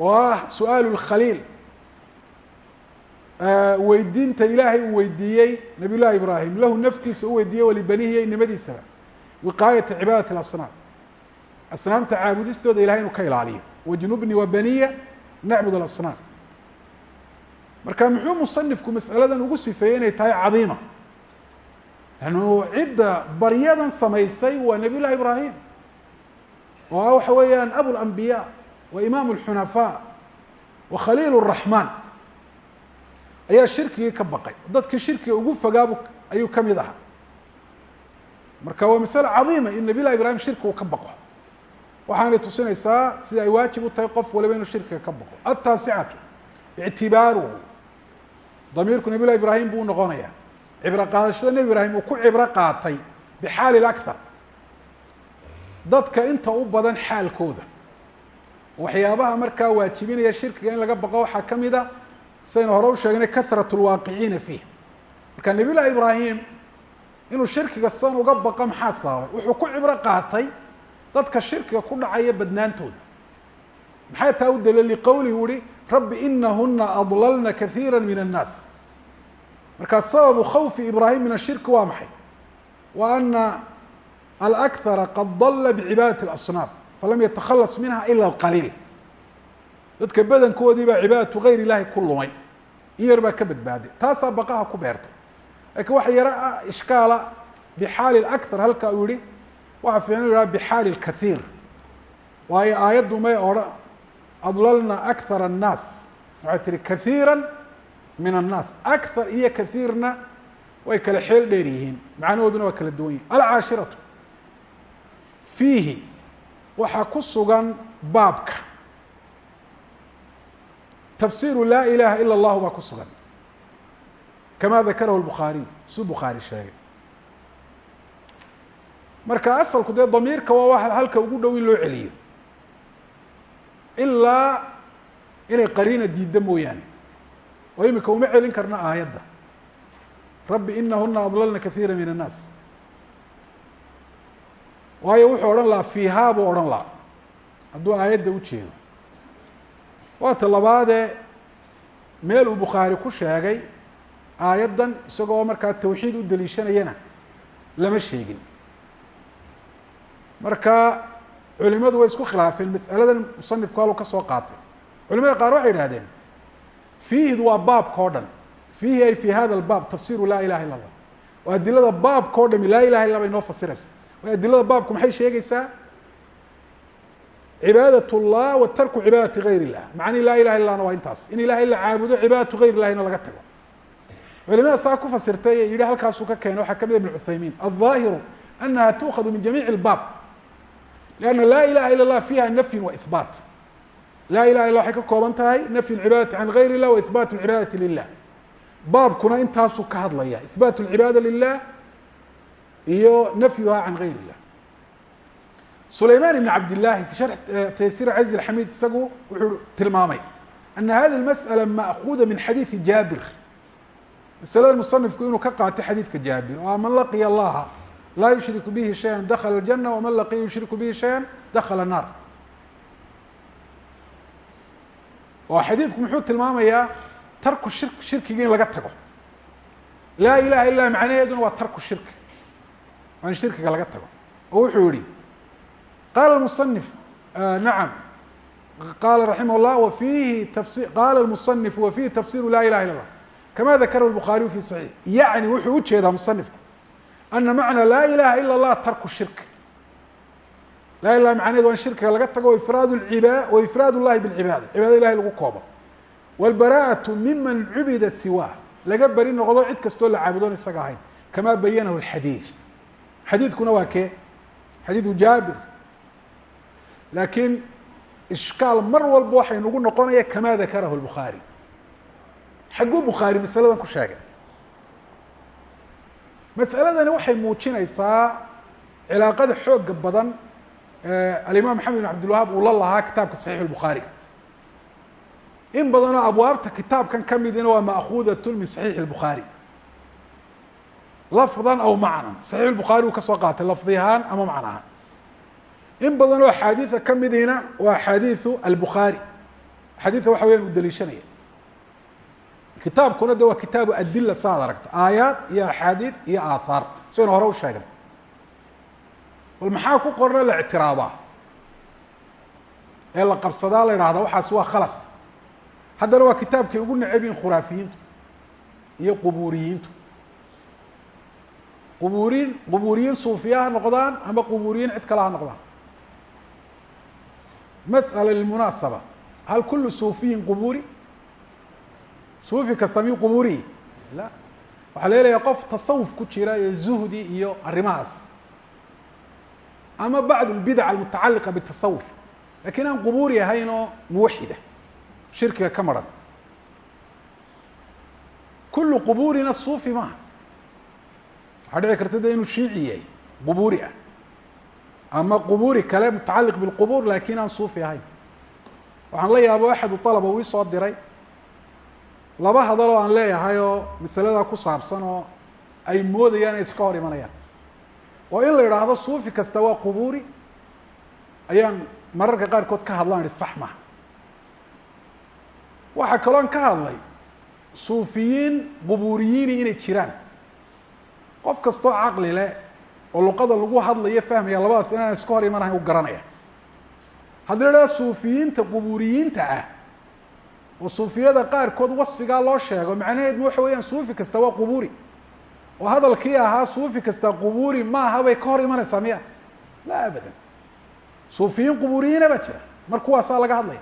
oo ah su-aal اkhaliil weydiinta ilaahay uu weydiiyey nabiy llahi ibraahim lahu naftiisa u weydiiyey walibanihi iyo inamadiisaba wiqaayata cibaadati اlasnaam asnaamta caabudistooda ilahay inuu ka ilaaliyo wajnubni wa baniya nacbud alasnaam marka muxuu musanifku masaladan ugu sifeeyey inay tahay cadiima lanu cidda baryadan samaysay waa nabiy llahi ibraahim oo ah waxa weeyaan abu lambiya wa imaam اlxunafaa wa khaliil الraxmaan ayaa shirkigii ka baqay dadkii shirkiga ugu fogaabu ayuu kamid ahaa marka waa masale cadiima in nabiy llahi ibrahim shirki uu ka baqo waxaanay tusinaysaa sida ay waajib u tahay qof waliba inuu shirkiga ka baqo ataasicatu ictibaaruhu damiirku nabiy llahi ibraahim buu noqonaya. Cibro qaadashada nebi ibraahim uu ku cibro qaatay bixaali اakthar dadka inta u badan xaalkooda. Waxyaabaha markaa waajibinaya shirkiga in laga baqo waxaa ka mid a saynu hore u sheegnay kahrat lwaaqiciina fiih marka nabiy llahi ibraahim inuu shirkiga san uga baqo maxaa sababay? Wuxuu ku cibro qaatay dadka shirkiga ku dhacaya badnaantooda. Maxay taa u daliil liqowlihi uhi rabbi inahuna adlalna kahiira min annaas markaa sababu khawfi ibraahim min ashirki waa maxay? Wa ana alakthara qad dalla bicibaadati اlasnaam falam yatakhalas minha ila alqaliil dadka badankoodii baa cibaadatu gayr ilahi ku lumay in yar baa ka badbaaday taasaa baqaha ku beertay. Laakiin waxa yaro ah ishkaala bixaali اlakhar halka uu yihi waxaa fiican u yidhaha bixaali lkaiir waayo aayaddu may odhan adlalna akthar annaas. Waxay tihi kaiira min annaas. Akthar iyo kaiirna way kala xeel dheer yihiin. Macnahooduna waa kala duwan yihiin alcaashiratu. Fiihi waxaa ku sugan baabka. Tafsiru laa ilaha ila اllahu baa ku sugan. Kama dakarahu bukhaariy siduu bukhaari sheegay marka asalku dee damiirka waa wa halka ugu dhow in loo celiyo. Ilaa inay qariina diidda mooyaane. Oo imika uma celin karna aayadda. Rabbi inahuna adlalna kahiira min الnaas waayo wuxuu odhan lahaa fiihaa buu odhan lahaa. Hadduu aayadda u jeedo. Waata labaadee meel uu bukhaari ku sheegay aayaddan isagoo markaa tawxiid u daliishanayana lama sheegin marka culimadu way isku khilaafeen masaladan musanifku halu ka soo qaatay. Culimada qaar waxay idhahdeen fiihidu waa baabka oo dhan. Fiihi ay fi hada baab tafsiru laa ilaha illa allah. Oo adilada baabka o dhami laa ilaha illa bay noo fasiraysa. Way adilada baabku maxay sheegaysaa? Cibaadat llah wa tarku cibaadati gayr illah macnii laa ilaha illahna waa intaas. In ilahay la caabudo cibaadatu gayr illahina laga tago. Culimada saa ku fasirtay yihi halkaasuu ka keenay waxaa ka mid ah ibn cuthaymiin. Alظaahiru anaha tuukhadu min jamiici اlbaab lanna laa ilaha ila اllah fiiha nafyin wa ihbaat laa ilaha illa waxay ka kooban tahay nafyu cibaadati can gayr اllah wa ihbaat cibaadati lilah baabkuna intaasuu ka hadlaya ihbaat اlcibaada lilah iyo nafyuha can gayr اllah sulayman ibn cabd llahi fi sharx taysir caziz اxamid isagu wuxuu tilmaamay ana hadi اmasأala maakuuda min xadiidi jaabir masalada musanifku inuu ka qaatay xadiidka jaabir oo man laqiya allaha laa yushriku bihi shaya dakla اljana waman laqiya yushriku bihi shaya dakla الnaar oo xadiidku muxuu tilmaamayaa tarku shirk shirkiga in laga tago laa ilaha illa macnaheeduna waa tarku shirki waa in shirkiga laga tago oo wuxuu yihi qaala musanif nacam qala raximah اllah wafiihi tafsi qala اmuصنif wafiihi tafsiru la ilaha illa اllah kama dakarahu الbukhaariyu fi صaxiix yaعni wuxuu ujeedaa musanifku ana macna laa ilaha ila اllah tarku shirk laa ilah macnaheed waa in shirkiga laga tago ifraad iba wa ifraad اllahi bاlcibaada cibaada ilahay lagu koobo wاlbara'aةu miman cubida siwaa laga beri noqdo cid kastoo la caabudoon isaga ahayn kama bayanahu اxadiiث xadiidkuna waa kee xadiidu jaabir laakiin ishkaal mar walba waxay nagu noqonaya kama dakarahu الbukhaarي xagguu bukhaari masaladan ku sheegay mas'aladani waxay muujinaysaa cilaaqada xooga badan alimaam maxamed bin cabdilwahaab uu la lahaa kitaabka saxiix الbukhaari in badanoo abwaabta kitaabkan kamidina waa maakuudat min saxiix الbukhaari lafdan aw macnan saxiix الbukhaari uu ka soo qaatay lafdi ahaan ama macna ahaan in badan oo axaadiida kamidina waa axaadiiu albukhaari axaadiida waxa weyaan uu daliishanaya kitaabkuna de waa kitaabu adila sa ad aragto. Aayaad iyo axaadiid iyo aathaar saynu hore u sheegnay. Bal maxaa ku qorna la ictiraabaa? Ee la qabsadaa la idhahdaa waxaas waa khalad. Haddana waa kitaabkay ugu necabyihin khuraafiyiintu iyo qubuuriyiintu. Qubuuriin qubuuriyiin suufiya ha noqdaan ama qubuuriyiin cid kale ha noqdaan? Masأala lmunaasaba hal kulu suufiyin qubuuri suufi kasta min qubuurihi la. Waxaa laga leeyahay qof tasawuf ku jira iyo zuhdi iyo arrimahaas. Ama bacdu lbidac almutacaliqa bitasawuf. Lakin aan qubuuri ahayn oo muwaxida shirkiga ka maran. Kullu qubuurina suufi maaha waxaa dhici karta de inuu shiici yahay qubuuri ah. Ama qubuuri kale mutacaliq bilqubuur laakiin aan suufi ahayn. Waxaan la yaabo axadu alaba uu isoo diray laba hadaloo aan leeyahay oo masaladaa ku saabsan oo ay moodayaan ay iska hor imanayaan. Oo in la idhaahdo suufi kasta waa qubuuri ayaan mararka qaarkood ka hadlaan ihi sax maha waxaa kaloon ka hadlay suufiyiin qubuuriyiini inay jiraan. Qof kastoo caqli leh oo luqada lagu hadlayo fahmaya labadaas inaan iska hor imanahayn u garanaya. Haddii la idhaha suufiyiinta qubuuriyiinta ah oo suufiyada qaarkood wasfigaa loo sheego. Macnaheedu waxa weeyaan suufi kasta waa qubuuri. Oo hadalkii ahaa suufi kasta qubuuri maaha bay ka hor imanaysaa miya? Laa abadan. Suufiyiin qubuuriyiina baa jira. Mar kuwaasaa laga hadlaya.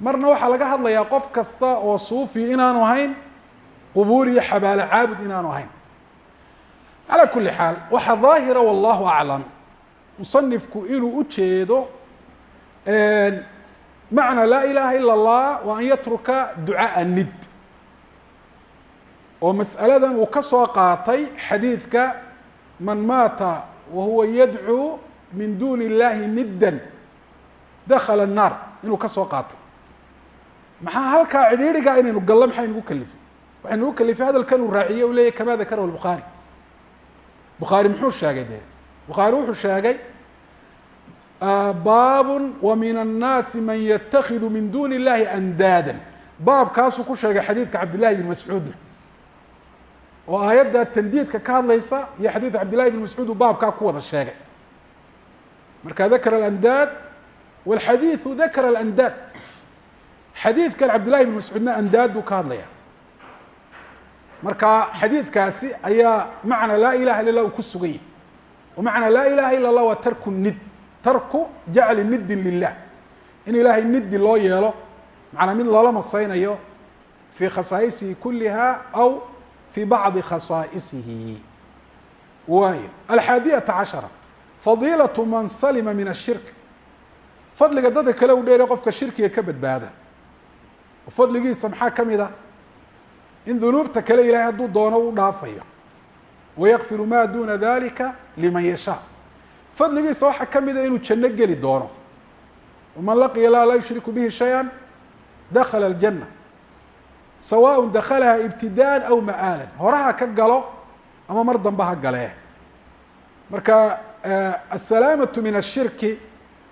Marna waxaa laga hadlayaa qof kasta oo suufi inaanu ahayn qubuuri iyo xabaalo caabud inaanu ahayn. Calى kuli xaal waxaa daahira wallahu aclam musanifku inuu ujeedo macna laa ilaha ilا اllah wa an yatruka ducaaء nid oo mas'aladan uu ka soo qaatay xadiidka man maata wa huwa yadcuu min duni اllahi nidda dakla الnaar inuu ka soo qaatay maxaa halkaa cidhiiriga inaynu gallo maxay nagu kalifay waxay nagu kalifay hadalkan uu raaciye u leyahy kama dakarahu الbukhaarي bukhaari muxuu sheegay de bukhaari wuxuu sheegay baab wa min الnaasi man yatakidu min duni اllahi andaada baabkaasuu ku sheegay xadiidka cabdillahi bn mascuudna oo aayadda tandiidka ka hadlaysa iyo xadiidka cabdillahi bn mascuud uu baabkaa ku wada sheegay marka dakara alandaad wاlxadiiثu dakara alandaad xadiidkan cabdillahi bn mascuudna andaad buu ka hadlaya marka xadiidkaasi ayaa macna laa ilaha illa اlah uu ku sugan yahy o macna laa ilaha ila اllah waa tarku nid tarku jacli nidin lilah in ilaahay nidi loo yeelo macnaa mid loola masaynayo fii khasaa'isihi kuliha aw fii bacdi khasaa'isihi. Waayo alxaadiyata cashara fadiilatu man salima min ashirk. Fadliga dadka kale u dheere qofka shirkiga ka badbaada. Fadligiisa maxaa a? In dunuubta kale ilahay hadduu doono u dhaafayo. Wayakfiru ma duna dalika liman yashaa fadligiisa waxaa ka mida inuu janno geli doono waman laqiya la laa yushriku bihi shaya dakala اljana sawaء dakalaha ibtidaan aw ma'aalan horaha ka galo ama mar dambe ha galee marka asalaamaة min الshirki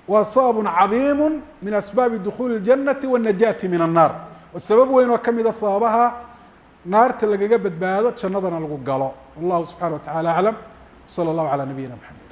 waa sabab cadiim min asbaabi dukuli الjanati wالnajaati min الnar wa sabab weyn oo kamida sababaha naarta lagaga badbaado jannadana lagu galo wallahu subxanaه wa taعalى aclam slى اllahu عalى nabiyina mxamed